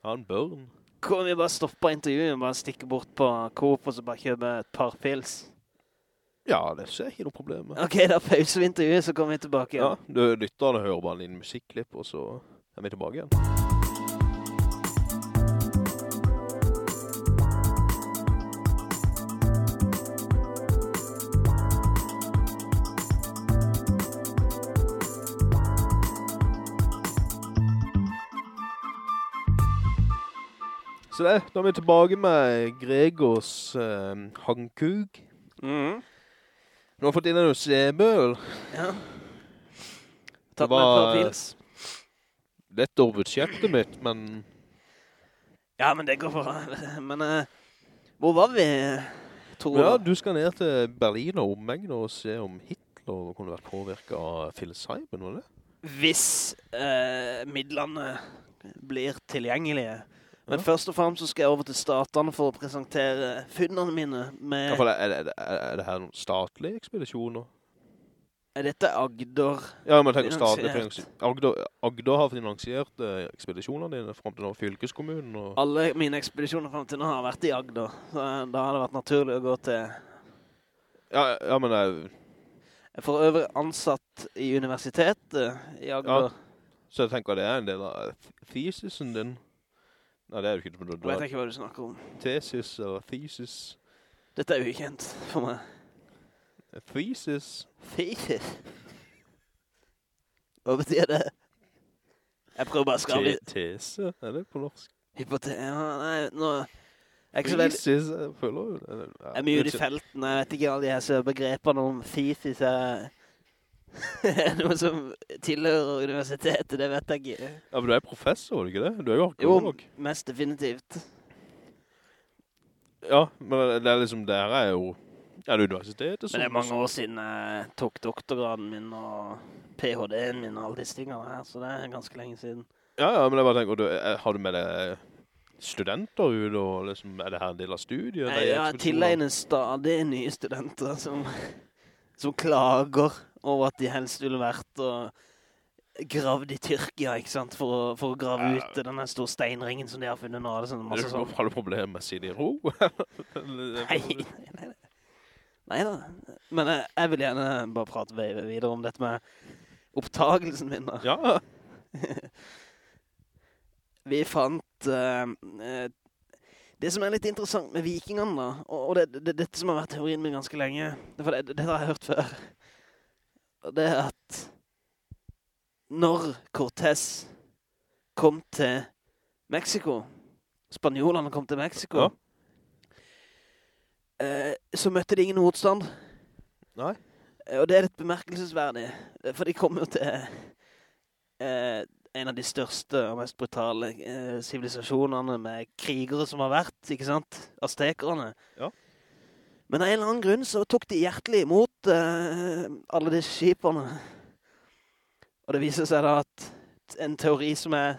har en børn. Kan vi bare stoppe intervjuet, og bare stikke bort på Coop, og så bare kjøpe et par pils? Ja, det ser ikke noe problem med. Ok, da pauser vi intervjuet, så kommer vi tilbake Ja, du lytter og hører bare en liten musikklipp, og så er vi tilbake igjen. Så det, da er vi tilbake med Gregors eh, hangkug. Mhm. Nå har fått inn en CB-øl. Ja. Tatt Det med et par pils. Dette over budsjettet mitt, men Ja, men det går bra. Men eh, hvor var vi, Tore? ja, du skal ned til Berlin og omegn og se om Hitler kunne vært påvirket av psilocybin, var det? Hvis eh, midlene blir tilgjengelige. Men Ja. først og fremst så skal jeg over til statene for å presentere funnene mine med... Ja, er, er, er, er det her noen statlige ekspedisjoner? Er dette Agder? Ja, men tenk statlig. Agder, Agder har finansiert eh, ekspedisjonene dine frem til nå, fylkeskommunen og... Alle mine ekspedisjoner frem til nå har vært i Agder. Så eh, da har det vært naturlig å gå til... Ja, ja, men jeg, Jeg er for øvrig ansatt i universitetet i Agder. så jeg tenker det er en del av thesisen din. Nei, det er jo ikke, det. Jeg vet ikke hva du snakker om. tesis eller thesis. Dette er ukjent for meg. Thesis? Thesis? Hva betyr det? Jeg prøver bare å skrive litt tese, er det på norsk? hypote... Ja, nei, nå... Jeg er ikke så veldig... Thesis, jeg føler jo... Jeg er mye ute i felten, jeg vet ikke alle de her begrepene om thesis er noe som tilhører universitetet, det vet jeg ikke. Ja, men du er professor, er du ikke det? Du er jo Jo, mest definitivt. Ja, men det er liksom, der er jo... Ja, det er universitetet som... Men det er mange år siden jeg tok doktorgraden min og PhD-en min og alle disse tingene her, så det er ganske lenge siden. Ja, ja, men jeg bare tenker, du, eh, har du med deg studenter ut, og liksom, er det her en del av studiet? Ja, jeg tilegner stadig nye studenter som, som klager over at de helst ville vært og gravd i Tyrkia, ikke sant? For å, for å grave Ja. ut denne store steinringen som de har funnet nå. Det sånn, masse sånn. har du problemer med sin ro? Nei, nei, nei. Nei da. Men jeg, jeg vil gjerne bare prate videre om dette med opptagelsen min da. Ja, Vi fant Uh, eh, det som er litt interessant med vikingene da, og, og det, det, dette som har vært teorien min ganske lenge, det, for det, har jeg hørt før, og det er at når Cortés kom til Mexico, spanjolene kom til Mexico, Ja. eh, så møtte de ingen motstand. Nei. Eh, Og det er litt bemerkelsesverdig, eh, for de kom jo til eh, en av de største og mest brutale eh, sivilisasjonene med krigere som har vært, ikke sant? Aztekerne. Ja. Men av en eller annen grunn så tok de hjertelig imot uh, alle disse skipene. Og det viser seg da at en teori som jeg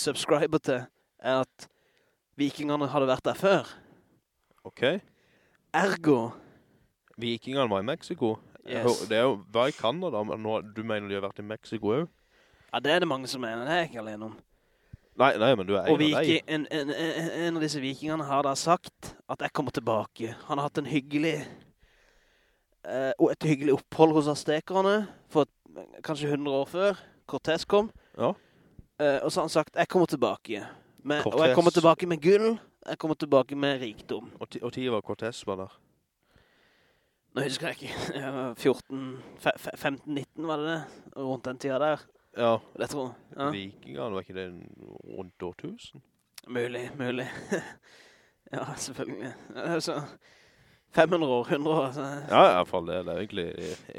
subscriber til, er at vikingene hadde vært der før. ok. Ergo Vikingene var i Mexico. Yes. Det er jo, var i Kanada, men du mener de har vært i Mexico også? Ja, det er det mange som mener. Det er jeg ikke alene om. Nei, nei, men du er en Og av deg. en, en, en, av disse vikingene har da sagt at jeg kommer tilbake. Han har hatt en hyggelig eh, et hyggelig opphold hos astekerne for et, kanskje 100 år før Cortés kom. Ja. Eh, og så har han sagt jeg kommer tilbake. Med, og jeg kommer tilbake med gull. Jeg kommer tilbake med rikdom. Og, og tid var Cortés var der. Nå husker jeg ikke. Jeg var 14, fe- fe- 15-19 var det det? Rundt den tida der. Ja, Det tror jeg. Ja. vikingene, var ikke det rundt årtusen? Mulig, mulig. ja, selvfølgelig. Altså, 500 år, 100 år. Så Ja, i hvert fall det. Det er egentlig,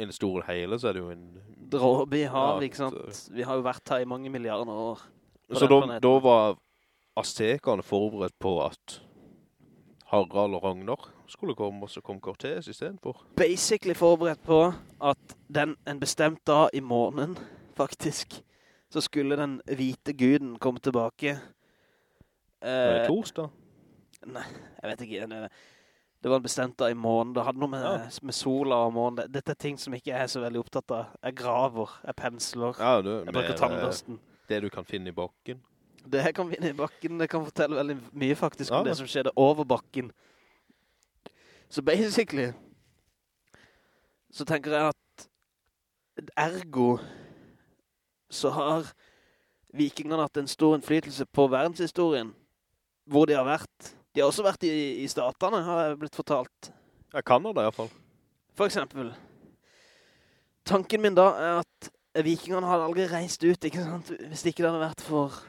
det store hele så er det jo en... Dråbe hav, Ja, ikke sant? Vi har jo vært her i mange milliarder år. Så da, da var aztekerne forberedt på at Harald og Ragnar skulle komme, og så kom Cortés i stedet for. Basically forberedt på at den, en bestemt dag i måneden, faktisk, så skulle den hvite guden komme tilbake. Var det Eh, Nei, jeg vet ikke. Det, det var en bestemt dag i måneden. Det hadde noe med, Ja. med sola og morgen. Dette er ting som ikke jeg er så veldig opptatt av. Jeg graver, jeg pensler, Ja, du, jeg bruker med, tannbørsten. eh, det du kan finne i bakken. Det jeg kan finne i bakken. Det kan fortelle veldig mye faktisk Ja, om det. som skjedde over bakken. Så basically så tenker jeg at ergo så har vikingene hatt en stor innflytelse på verdenshistorien hvor de har vært. De har også vært i, i statene, har jeg blitt fortalt. Ja, Canada i hvert fall. For eksempel. Tanken min da er at vikingene hadde aldri reist ut, ikke sant? Hvis det ikke hadde vært for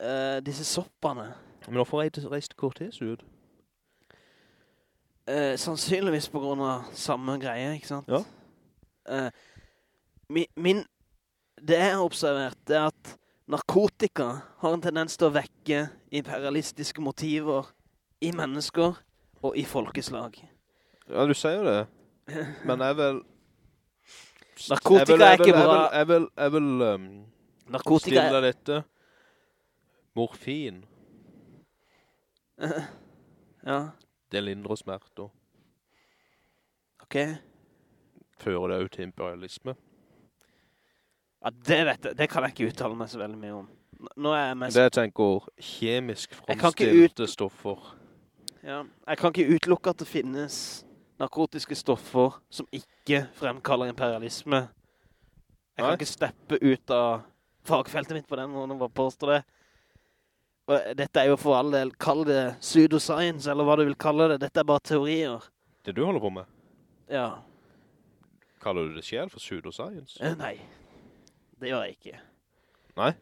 uh, disse soppene. Men hvorfor reiste, Cortés ut? Eh, sannsynligvis på grunn av samme greie, ikke sant? Ja. Eh, min, min, det jeg har observert, er at narkotika har en tendens til å vekke imperialistiske motiver i mennesker og i folkeslag. Ja, du sier det. Men jeg vil... Narkotika er jeg vil, ikke bra. Jeg vil, jeg vil, jeg vil um, stille dette. Morfin, Ja, det lindrer smerter. ok. Fører det ut til imperialisme. Ja, det vet jeg. Det kan jeg ikke uttale meg så veldig mye om. Nå er jeg mest... Det jeg tenker kjemisk fremstilte ut... stoffer. Ja, jeg kan ikke utelukke at det finnes narkotiske stoffer som ikke fremkaller imperialisme. Jeg kan ikke steppe ut av fagfeltet mitt på den måten og bare påstå det. Og dette er jo for all del, kall det pseudoscience, eller hva du vil kalle det. Dette er bare teorier. Det du holder på med, Ja. kaller du det sjel for pseudoscience? Eh, Nei, det gjør jeg ikke. Nei?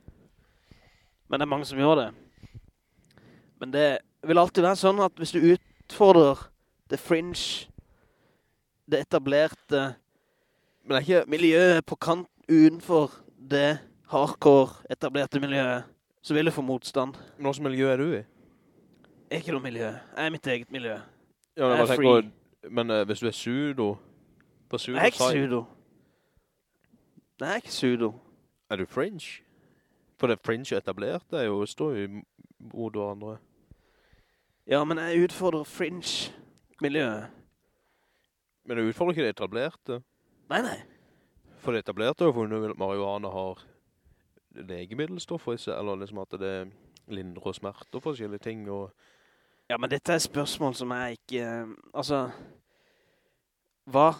Men det er mange som gjør det. Men det vil alltid være sånn at hvis du utfordrer det fringe, det etablerte Men er ikke... miljøet på kant utenfor det hardcore etablerte miljøet, så vil du få motstand. Hva slags miljø er du i? Jeg er ikke noe miljø. Jeg er mitt eget miljø. Ja, men, Jeg er men uh, hvis du er sudo... På Jeg er ikke sudo. Det er ikke pseudo. Er du fringe? For det fringe er jo, står jo i og hverandre. Ja, men jeg utfordrer fringe-miljøet. Men du utfordrer ikke det etablerte. Nei, nei. For det etablerte er jo for marihuana har legemiddelstoffer eller liksom at det lindrer smerte og forskjellige ting, og Ja, men dette er spørsmål som jeg ikke... eh, Altså, hva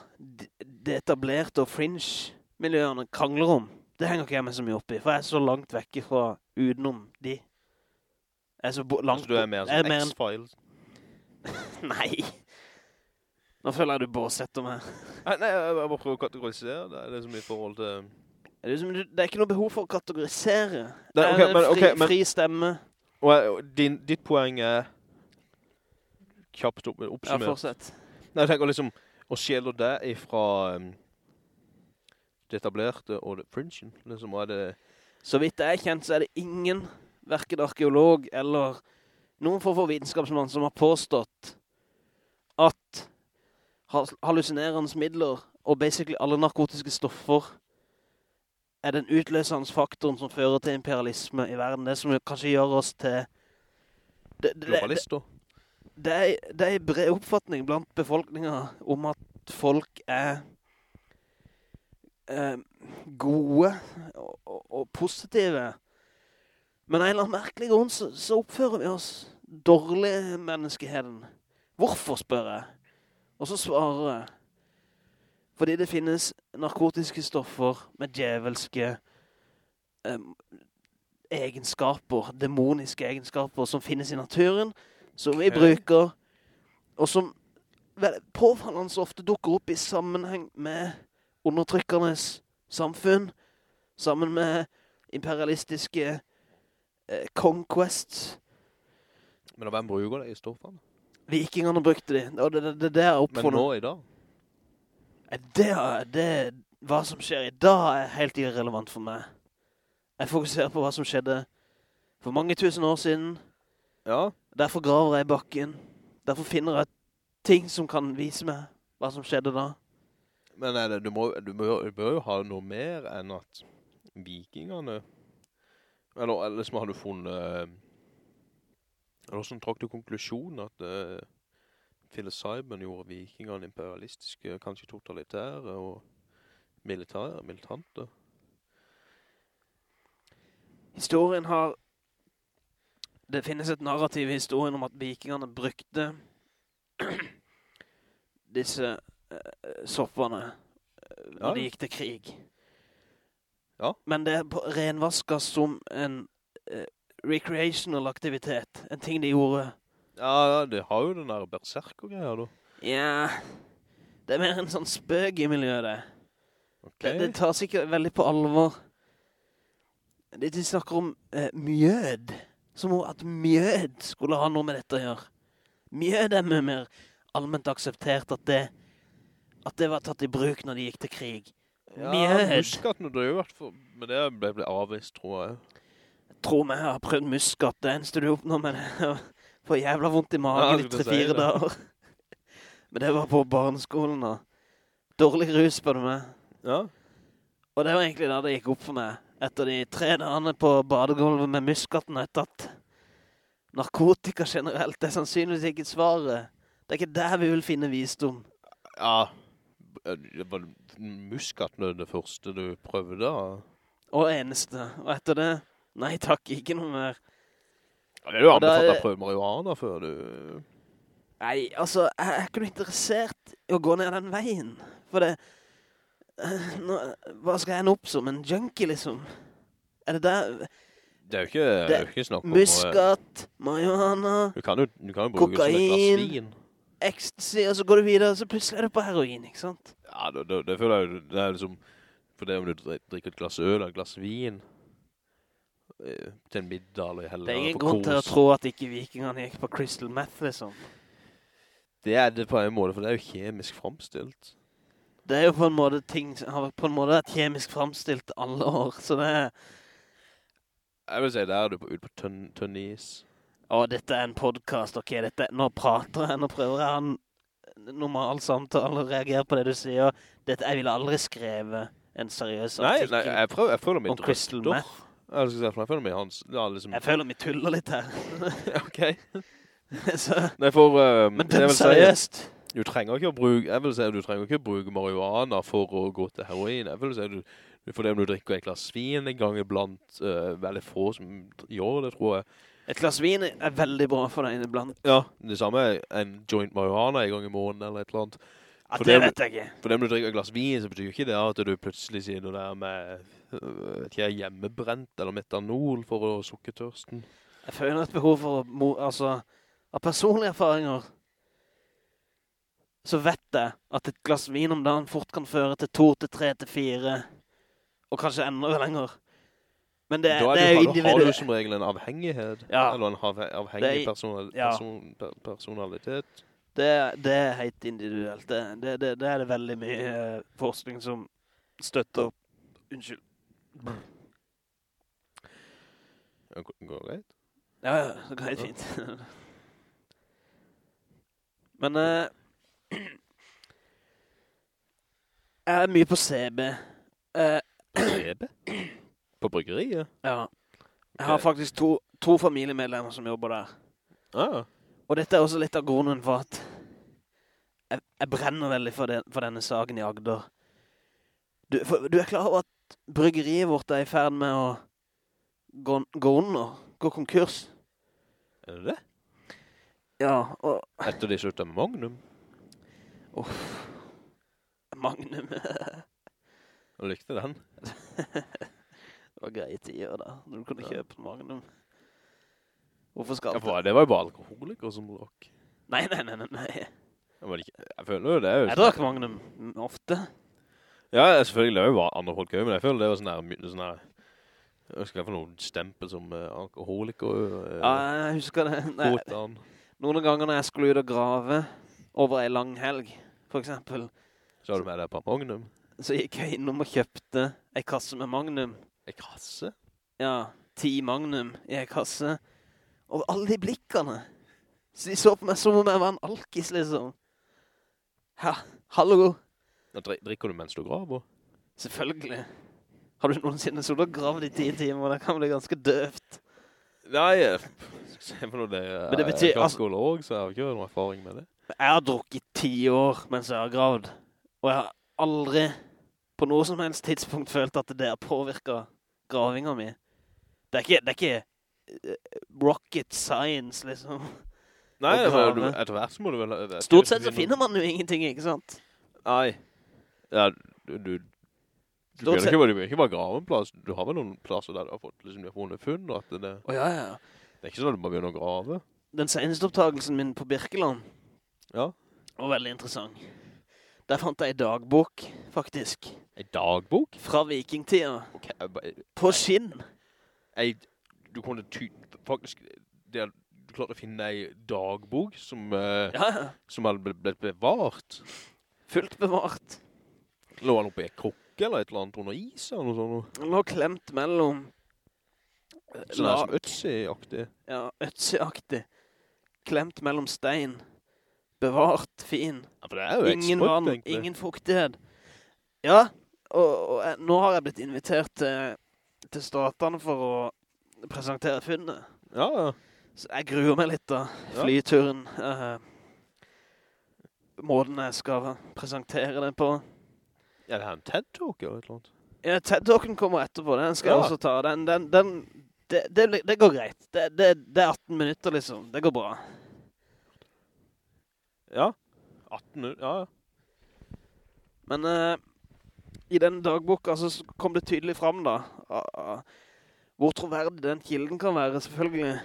det etablerte og fringe-miljøene krangler om, det henger ikke jeg meg så mye opp i, for jeg er så langt vekk fra utenom de. Jeg er så langt... altså, du er mer er som en- X-Files. Nei. Nå føler jeg du båsetter meg. Nei, nei, jeg bare prøver å kategorisere det, det er som i forhold til... Det er, liksom, det er ikke noe behov for å kategorisere. Nei, Det er men- fri, okay, men- fri stemme. Og din, ditt poeng er kjapt opp, Ja, fortsett. Nei, jeg tenker liksom, å skjelde det ifra um, det etablerte og det fringen, liksom, er det... Så vidt jeg er kjent, så er det ingen, hverken arkeolog eller noen form for vitenskapsmann som har påstått at hallucinerende midler og basically alle narkotiske stoffer er den utløsende faktoren som fører til imperialisme i verden. Det som kanskje gjør oss til... Det, det, Globalister. det, det er en bred oppfatning blant befolkningen om at folk er eh, gode og, og, og positive. Men av en eller annen merkelig grunn så, så oppfører vi oss dårlig menneskeheten. Hvorfor, spør jeg. Og så svarer jeg. Fordi det finnes narkotiske stoffer med djevelske eh, egenskaper, demoniske egenskaper som finnes i naturen, som vi bruker, og som vel, påfallende så ofte dukker opp i sammenheng med undertrykkende samfunn, sammen med imperialistiske eh, conquests. Men hvem bruker det i stoffene? Vikingene brukte de, og det, det, det, er Men nå i dag? Eh, Det, det, hva som skjer i dag er helt irrelevant for meg. Jeg fokuserer på hva som skjedde for mange tusen år siden. Ja, Derfor graver jeg i bakken. Derfor finner jeg ting som kan vise meg hva som skjedde da. Men det, du, må, du, bør, du bør jo ha noe mer enn at vikingene... Eller, eller liksom har du funnet... eh, Eller hvordan trakk du konklusjonen at uh, Psilocybin gjorde vikingene imperialistiske, kanskje totalitære og militære, militante? Historien har... Det finnes et narrativ i historien om at vikingene brukte disse eh, soppene eh, når Ja. de gikk til krig. Ja. Men det er renvasket som en eh, recreational aktivitet. En ting de gjorde. Ja, ja, det har jo den der berserker-greia da. Ja, det er mer en sånn spøk i miljøet det. Okay. Det, det tar sikkert veldig på alvor. De, de snakker om eh, mjød. Som om at mjød skulle ha noe med dette å gjøre. Mjød er mye mer allment akseptert at det, at det var tatt i bruk når de gikk til krig. Ja, Mjød. muskatten det er jo i hvert fall, men det ble, ble avvist, tror jeg. Tro meg, jeg har prøvd muskat. Det eneste du oppnår med det, å jævla vondt i magen ja, i skulle si tre-fire det. dager. Men det var på barneskolen da. Dårlig rus, spør du meg. Ja, Og det var egentlig da det gikk opp for meg. Etter de tre dagene på badegolvet med muskatten etter at narkotika generelt er sannsynligvis ikke svaret. Det er ikke der vi vil finne visdom. ja. Det var muskatten det første du prøvde. Og eneste. Og etter det, nei takk, ikke noe mer. Ja, det er jo anbefalt å prøve marihuana før du... Nei, altså, jeg er ikke noe interessert i å gå ned den veien. For det... eh, Nå, hva skal jeg ende opp som? En junkie, liksom? Er det der? Det er jo ikke, det er jo ikke snakk om... Muskat, marihuana, Du kan jo, du kan jo bruke kokain... som et glass vin. Ecstasy, og så går du videre, og så plutselig er du på heroin, ikke sant? Ja, det, det, det føler jeg jo, det er liksom... For det om du drikker et glass øl eller et glass vin eh, til en middag eller heller Det er ingen grunn til å tro at ikke vikingene gikk på crystal meth, liksom. Det er det på en måte, for det er jo kjemisk fremstilt. Det er jo på en måte ting som har på en måte vært kjemisk fremstilt alle år, så det er... Jeg vil si, der er du på, ut på tønn, tønn is. Å, dette er en podcast, ok, dette, nå prater jeg, nå prøver jeg å en normal samtale og reagerer på det du sier. Dette, jeg ville aldri skrevet en seriøs Nei, artikkel nei, jeg, prøver, jeg føler meg om crystal meth. Jeg jeg føler meg hans, ja, liksom, Jeg føler meg tuller litt her. ok. Så, Nei, for, uh, men den seriøst. si-. Du trenger ikke å bruke, jeg vil si, du trenger ikke å bruke marihuana for å gå til heroin. Jeg vil si, du, du for det om du drikker en glass svin en gang iblant, uh, veldig få som gjør det, tror jeg. Et glass vin er veldig bra for deg iblant. Ja, det samme er en joint marihuana en gang i måneden eller et eller annet. Ja, For det det- vet jeg ikke. For dem du drikker et glass vin, så betyr ikke det at du plutselig sier noe der med, øh, vet ikke hjemmebrent eller metanol for å sukke tørsten. Jeg føler et behov for å, altså, av personlige erfaringer, så vet jeg at et glass vin om dagen fort kan føre til to, til tre, til fire, og kanskje enda lenger. Men det, da, er det er jo da har du som regel en avhengighet, Ja. eller en avhengig er- personal, ja. person, per, personalitet. Det, det er helt individuelt. Det, det, er det veldig mye eh, forskning som støtter. opp. Unnskyld. Ja, Går det greit? Ja, ja, det går helt fint. Men uh, jeg er mye på CB. Eh, CB? På bryggeriet? ja. Jeg har faktisk to, to familiemedlemmer som jobber der. Ah, Og dette er også litt av grunnen for at jeg, jeg brenner veldig for, den, for denne saken i Agder. Du, for, du er klar over at bryggeriet vårt er i ferd med å gå, gå under, gå konkurs? er det det? Ja, og Etter de sluttet med Magnum? Magnum Og likte den? Det var greie tider da, når du kunne kjøpe Magnum. Hvorfor skal Ja, det? for det var jo bare alkoholiker som drakk. Nei, nei, nei, nei, Jeg, ikke, jeg føler jo det jo... Jeg drakk Magnum ofte. Ja, selvfølgelig det det jo bare andre folk men jeg føler det var sånn her, sånn der jeg husker det var noen stempel som uh, alkoholiker, uh, Ja, jeg husker det. Nei, noen ganger når jeg skulle ut og grave over en lang helg, for eksempel, Så har du med deg på Magnum. så gikk jeg innom og kjøpte en kasse med Magnum. En kasse? Ja, ti Magnum i en kasse. Og alle de blikkene. Så de så på meg som om jeg var en alkis, liksom. Ja, hallo. Nå drikker du mens du graver? Selvfølgelig. Har du noensinne så og gravd i ti timer? Det kan bli ganske døvt. Nei, eh, se på noe det er Men det betyr- altså- gaskolog, så jeg har ikke noen erfaring med det. Jeg har drukket ti år mens jeg har gravd. Og jeg har aldri på noe som helst tidspunkt følt at det har påvirket gravinga mi. Det er ikke, det er ikke eh, rocket science, liksom. Nei, etter hvert må du vel... Stort sett så finner man jo ingenting, ikke sant? Nei. Ja, du... du du kan ikke, bare- ikke bare grave en plass. Du har vel noen plasser der du har fått liksom, du har funnet funn, og at det, det Å ja, ja. er ikke sånn at du bare begynner å grave. Den seneste opptagelsen min på Birkeland Ja. var veldig interessant. Der fant jeg en dagbok, faktisk, En dagbok? fra vikingtida, Okay, på skinn. ei, du kunne ty, faktisk, det, du klarte å finne ei dagbok som, uh, Ja, som hadde blitt, bevart. Fullt bevart. Lå han oppe i en krukke eller et eller annet under is eller noe sånt? Han lå klemt mellom eh, Sånn øtse-aktig. Ja, øtseaktig. Klemt mellom stein. Bevart, fin. Ja, for det er jo Ingen eksport, vann, egentlig. ingen fuktighet. Ja, og, og jeg, nå har jeg blitt invitert til, til statene for å presentere funnet. Ja, ja. Så jeg gruer meg litt da. Ja. Flyturen. eh, måten jeg skal presentere det på. Ja, det er en TED-talk eller et eller annet. Ja, TED-talken kommer etterpå. Den skal jeg også ta. Den, den, den, det, det, det går greit. Det, det, det er 18 minutter, liksom. Det går bra. Ja. 1800, ja, ja. Men uh, i den dagboka så kom det tydelig fram da, uh, uh, hvor troverdig den kilden kan være, selvfølgelig.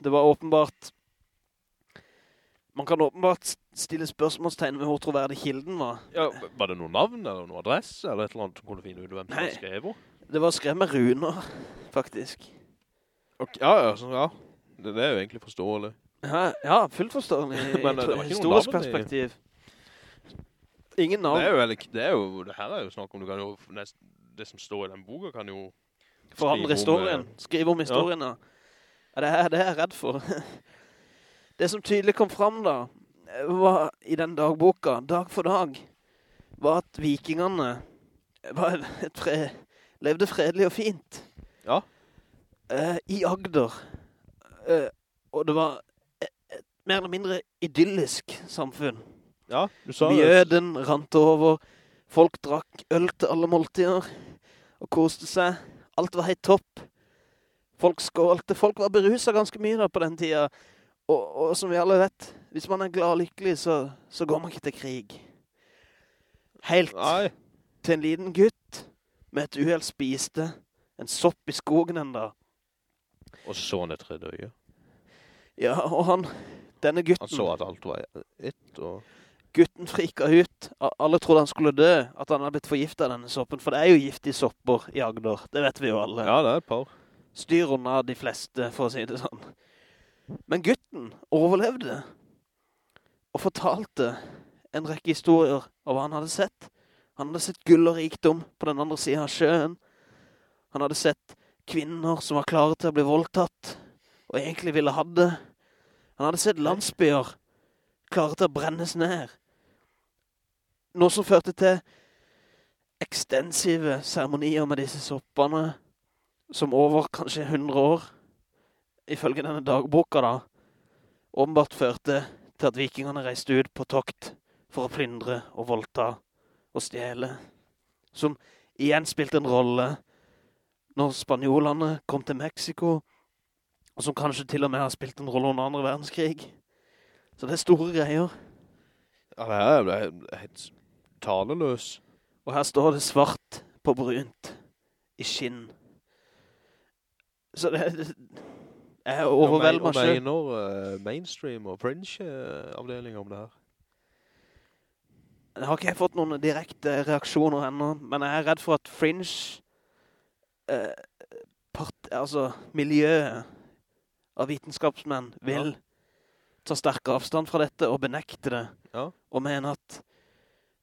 Det var åpenbart, man kan åpenbart stille spørsmålstegn med hvor troverdig kilden var. ja. Var det noen navn eller noen adresse eller et eller annet som kunne finne ut hvem som Nei. hadde skrevet? Det var skrevet med runer, faktisk. Okay, ja, ja, så, ja. Det, det er jo egentlig forståelig. Ja, ja fullt forståelig Men, eh, det et var ikke historisk navn perspektiv. Ingen navn. Det er jo veldig, det er jo, det her er jo snakk om, du kan jo, nest, det som står i den boka kan jo Forandre skrive om, historien. eh, Skrive om historien, ja. ja det, er, det er jeg redd for. det som tydelig kom fram da, var i den dagboka, dag for dag, var at vikingene var et pre, levde fredelig og fint. Ja. Uh, I Agder. Uh, og det var mer eller mindre idyllisk samfunn. Ja, du sa det. Mjøden rant over. Folk drakk øl til alle måltider og koste seg. Alt var helt topp. Folk skålte. Folk var beruset ganske mye da på den tiden. Og, og som vi alle vet, hvis man er glad og lykkelig, så, så går man ikke til krig. Helt Nei. til en liten gutt med et uheld spiste en sopp i skogen enda. Og så så tredje øye. Ja, og han, denne gutten... Han så at alt var ett, og... Gutten frika ut. Alle trodde han skulle dø, at han hadde blitt forgiftet av denne soppen. For det er jo giftige sopper i Agder, det vet vi jo alle. Ja, det er et par. Styr unna de fleste, for å si det sånn. Men gutten overlevde, og fortalte en rekke historier av hva han hadde sett. Han hadde sett gull og rikdom på den andre siden av sjøen. Han hadde sett kvinner som var klare til å bli voldtatt, og egentlig ville ha det. Han hadde sett landsbyer klare til å brennes ned. Noe som førte til ekstensive seremonier med disse soppene, som over kanskje 100 år, ifølge denne dagboka da, åpenbart førte til at vikingene reiste ut på tokt for å plyndre og voldta og stjele. Som igjen spilte en rolle når spanjolene kom til Mexico, og som kanskje til og med har spilt en rolle under andre verdenskrig. Så det er store greier. Ja, det er, det er helt taleløs. Og her står det svart på brunt i skinn. Så det, det er overveldet meg Ja, og mener uh, mainstream og Fringe-avdeling om det her? Jeg har ikke fått noen direkte reaksjoner ennå, men jeg er redd for at Fringe, uh, part, altså miljøet av vitenskapsmenn, vil ta sterk avstand fra dette og benekte det, Ja. og mene at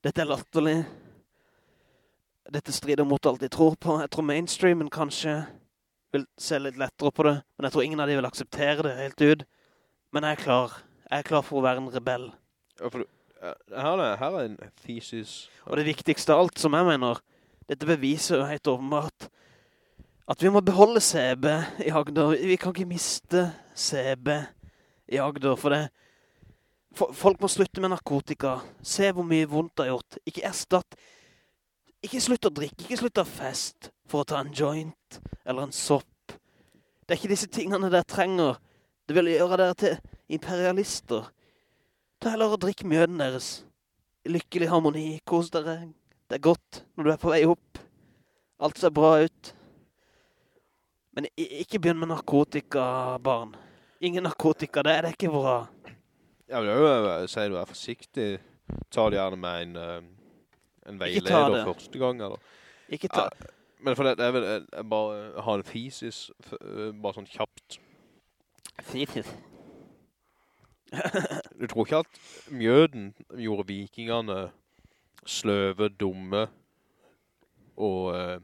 dette er latterlig. Dette strider mot alt de tror på. Jeg tror mainstreamen kanskje vil se litt lettere på det, men jeg tror ingen av de vil akseptere det helt ut. Men jeg er klar. Jeg er klar for å være en rebell. Ja, for du, her, er, her er en thesis. Og det viktigste av alt, som jeg mener, dette beviser jo helt åpenbart at vi må beholde CB i Agder. Vi kan ikke miste CB i Agder, for det Folk må slutte med narkotika. Se hvor mye vondt det har gjort. Ikke erstatt Ikke slutt å drikke, ikke slutt å fest for å ta en joint eller en sopp. Det er ikke disse tingene dere trenger. Det vil gjøre dere til imperialister. Ta heller og drikk mjøden deres lykkelig harmoni, kos dere. Det er godt når du er på vei opp. Alt ser bra ut. Men ikke begynn med narkotika, barn. Ingen narkotika, det er det ikke bra. Ja, men det jeg sier du er forsiktig. Ta det gjerne med en, eh, en veileder første gang, eller? Ikke ta... Ja, men for det, det er vel jeg, jeg bare ha thesis, eh, bare sånn kjapt. Du tror ikke at mjøden gjorde vikingene sløve, dumme og eh,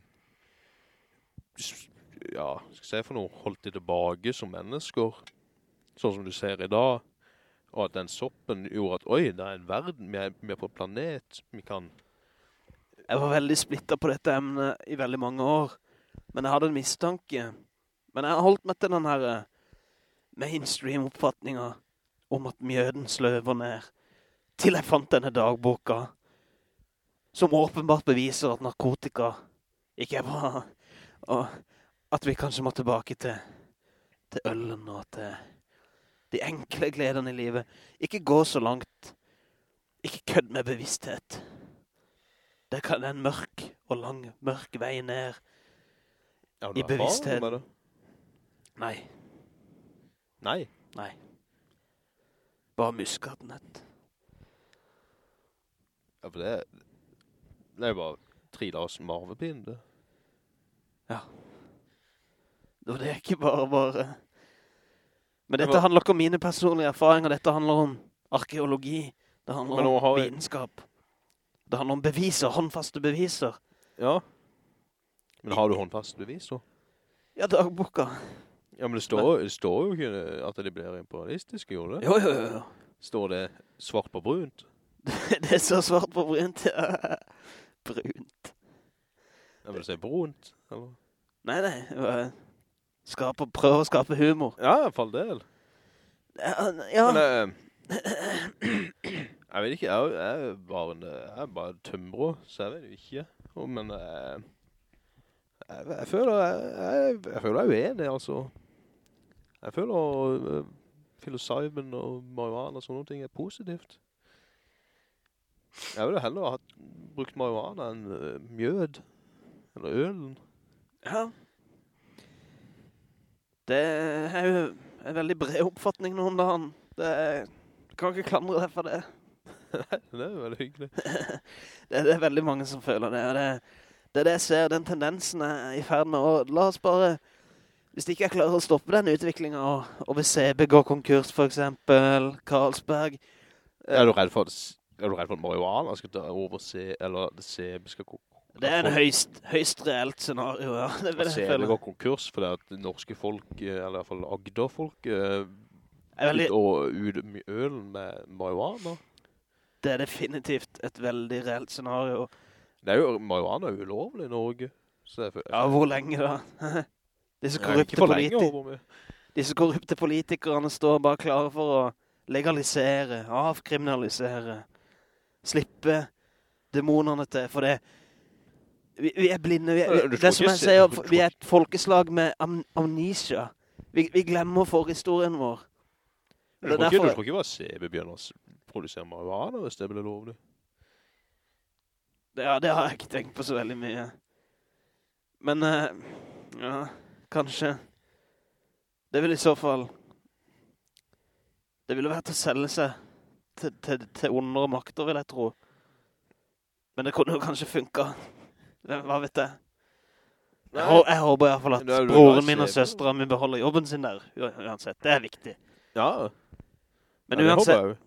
s- ja, skal jeg se for noe, holdt de tilbake som mennesker, sånn som du ser i dag, og at den soppen gjorde at, oi, det er en verden, vi er, vi er på planet, vi kan, Jeg var veldig splittet på dette emnet i veldig mange år. Men jeg hadde en mistanke. Men jeg har holdt meg til den her eh, mainstream-oppfatninga om at mjøden sløver ned. Til jeg fant denne dagboka, som åpenbart beviser at narkotika ikke er bra. Og at vi kanskje må tilbake til, til ølen og til de enkle gledene i livet. Ikke gå så langt. Ikke kødd med bevissthet. Det kan det er en mørk og lang, mørk vei ned. ja, I bevissthet. Nei, Nei. nei. Bare muskatnøtt. Ja, for det, det er jo bare tre dagers marvepin, det. Det er ikke bare bare... Men dette handler ikke om mine personlige erfaringer. Dette handler om arkeologi. Det handler om jeg- vitenskap. Det handler om beviser, håndfaste beviser. Ja. Men har du håndfaste beviser? Ja, dagboka. Ja, men det står, det står jo ikke at de blir imperialistiske, gjorde det? Jo, jo, jo. Står det svart på brunt? Det er så svart på brunt. ja. Brunt. Jeg vil si brunt. Eller? Nei, nei. Skape, prøve å skape humor. Ja, i hvert fall del. Ja, ja. Men, eh, jeg vet ikke, jeg, jeg er bare, en, jeg er bare tømrer, så jeg vet jo ikke. Men eh, jeg, jeg, føler, jeg, jeg, jeg føler jeg er uenig, altså. Jeg føler uh, filosofen og marihuana og sånne ting er positivt. Jeg ville heller ha brukt marihuana enn uh, mjød, eller ølen. ja. Det er jo en veldig bred oppfatning nå om dagen. Det er, kan ikke klandre deg for det. Nei, Det er veldig hyggelig. Det, det er veldig mange som føler det. Og det, det er det jeg ser, den tendensen er i ferd med. Og la oss bare, hvis de ikke jeg klarer å stoppe den utviklingen, og, CB går konkurs for eksempel, Carlsberg, Er du redd for er du redd for at marihuana skal over C, eller CB skal det er en høyst, høyst reelt scenario, ja. Det vil jeg føle. går konkurs for det at norske folk, eh, eller i hvert fall Agder-folk, eh, Er veldig, ut og ut ølen med marihuana. det er definitivt et veldig reelt scenario. Det er jo, marihuana er jo ulovlig i Norge. Føler- Ja, hvor lenge da? Disse korrupte, for politi disse korrupte politikerne står bare klare for å legalisere, avkriminalisere, slippe dæmonerne til, for det vi, vi er blinde, vi er, vi, det som jeg sier, vi er et folkeslag med am amnesia. Vi, vi glemmer forhistorien vår. Du Det tror ikke, du tror ikke bare CB Bjørnars produserer produsere marihuana hvis det blir lovlig. Ja, det har jeg ikke tenkt på så veldig mye. Men, uh, ja, kanskje. Det vil i så fall... Det ville vært å selge seg til, til, til ondere makter, vil jeg tro. Men det kunne jo kanskje funka. Hva vet jeg? Jeg, hå- jeg håper i hvert fall at Det er broren min og søsteren min beholder jobben sin der, uansett. Det er viktig. Ja, Men ja, det håper uansett... jeg.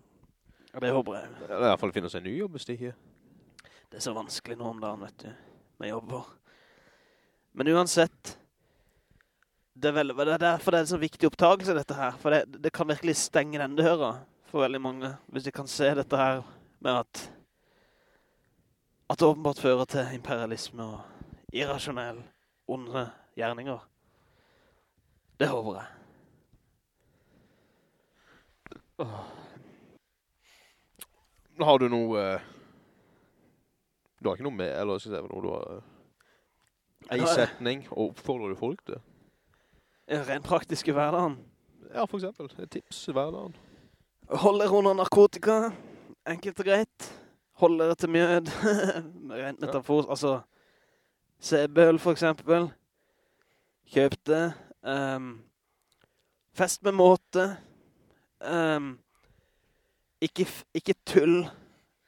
Ja, det håper jeg. Eller i hvert fall finne seg en ny jobb hvis det ikke. Det er så vanskelig nå om dagen, vet du, med jobber. Men uansett, det er, vel, det er derfor det er en så viktig opptagelse, dette her. For det, det kan virkelig stenge den døra for veldig mange, hvis de kan se dette her med at at det åpenbart fører til imperialisme og irrasjonell, onde gjerninger. Det håper jeg. Har du noe... eh, Du har ikke noe med, eller skal jeg si noe du har... eh, En setning, og oppfordrer du folk til? Rent praktisk i hverdagen. Ja, for eksempel. Et tips i hverdagen. Hold deg under narkotika. Enkelt og greit. Hold dere til mjød. Rent metafor. Altså, CB-øl for eksempel. Kjøp det. Ehm, fest med måte. Um, ikke, ikke tull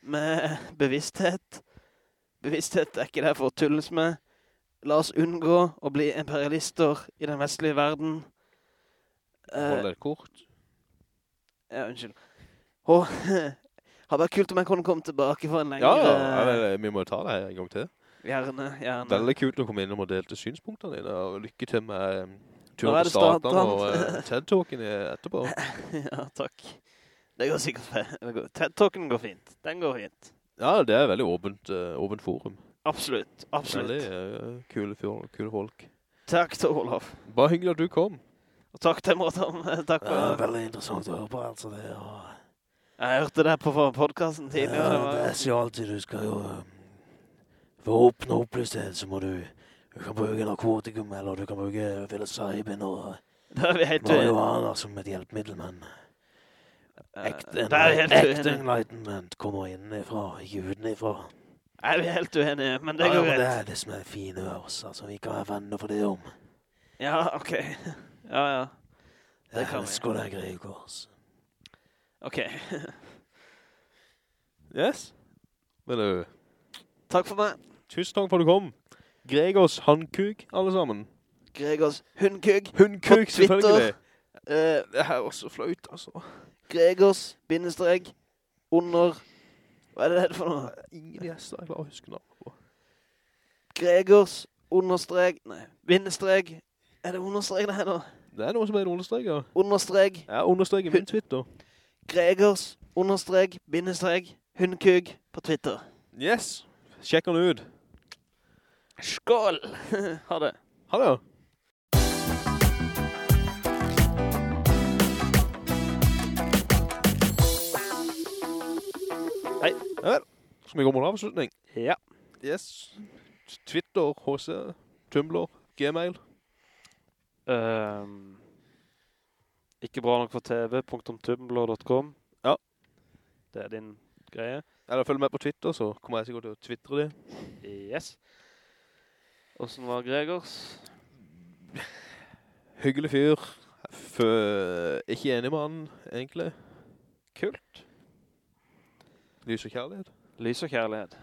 med bevissthet. Bevissthet er ikke der for å tulles med. La oss unngå å bli imperialister i den vestlige verden. Eh, Hold dere kort. ja, unnskyld. Åh, hadde vært kult om jeg kunne komme tilbake for en Ja, lengre... ja, eller, vi må ta deg en gang til. Gjerne, gjerne. Veldig kult å komme innom og delte synspunktene dine, og lykke til med eh, turen til starten. og uh, TED-talken etterpå. ja, takk. Det går sikkert fint. TED-talken går fint. Den går fint. Ja, det er veldig åpent, eh, åpent forum. Absolutt, absolutt. Veldig uh, kule, kule folk. Takk til Olav. Bare hyggelig at du kom. Og takk til Morten. Takk for Ja, veldig interessant å høre på, altså det. Og, Jeg hørte det på podcasten tidligere. ja, Det er jo alltid du skal jo um, For å oppnå opplysthet, så må du Du kan bruke narkotikum, eller du kan bruke psilocybin og er marihuana som et hjelpemiddel, men ekte, er vi helt ekte enlightenment kommer innenfra, ikke utenifra. Er vi helt uenige, men det Ja, går men det er det som er fine med oss, altså vi kan være venner for det om. Ja, ok. Ja, ja. Det Jeg elsker deg, Gregors. Ok. Yes. Men du, Takk for meg. tusen takk for at du kom. Gregors handkuk, alle sammen. Gregors. Hundkuk, Twitter. selvfølgelig. Uh, Det her er også flaut, altså. Gregors, bindestreg, under Hva er det det for noe? Ingen gjester, jeg klarer å huske navnet på. Gregors, understreg, Nei, bindestreg. Er det understreg det her nå? Det er noe som er en Understreg. ja. understreg i min Twitter. Gregors, understreg, bindestreg, hundkug på Twitter. Yes. Sjekk han ut. Skål! ha det. Ha det, ja. Hei. Ja. Skal vi gå mot avslutning? Ja. Yes. Twitter, HC, Tumblr, Gmail. Ehm, ikke bra nok for tv.tumblr.com. Ja. Det er din greie. Eller følg med på Twitter, så kommer jeg sikkert til å twittre det. Yes. Hvordan var Gregors? Hyggelig fyr. Fø ikke enig med han, egentlig. Kult. Lys og kjærlighet. Lys og kjærlighet.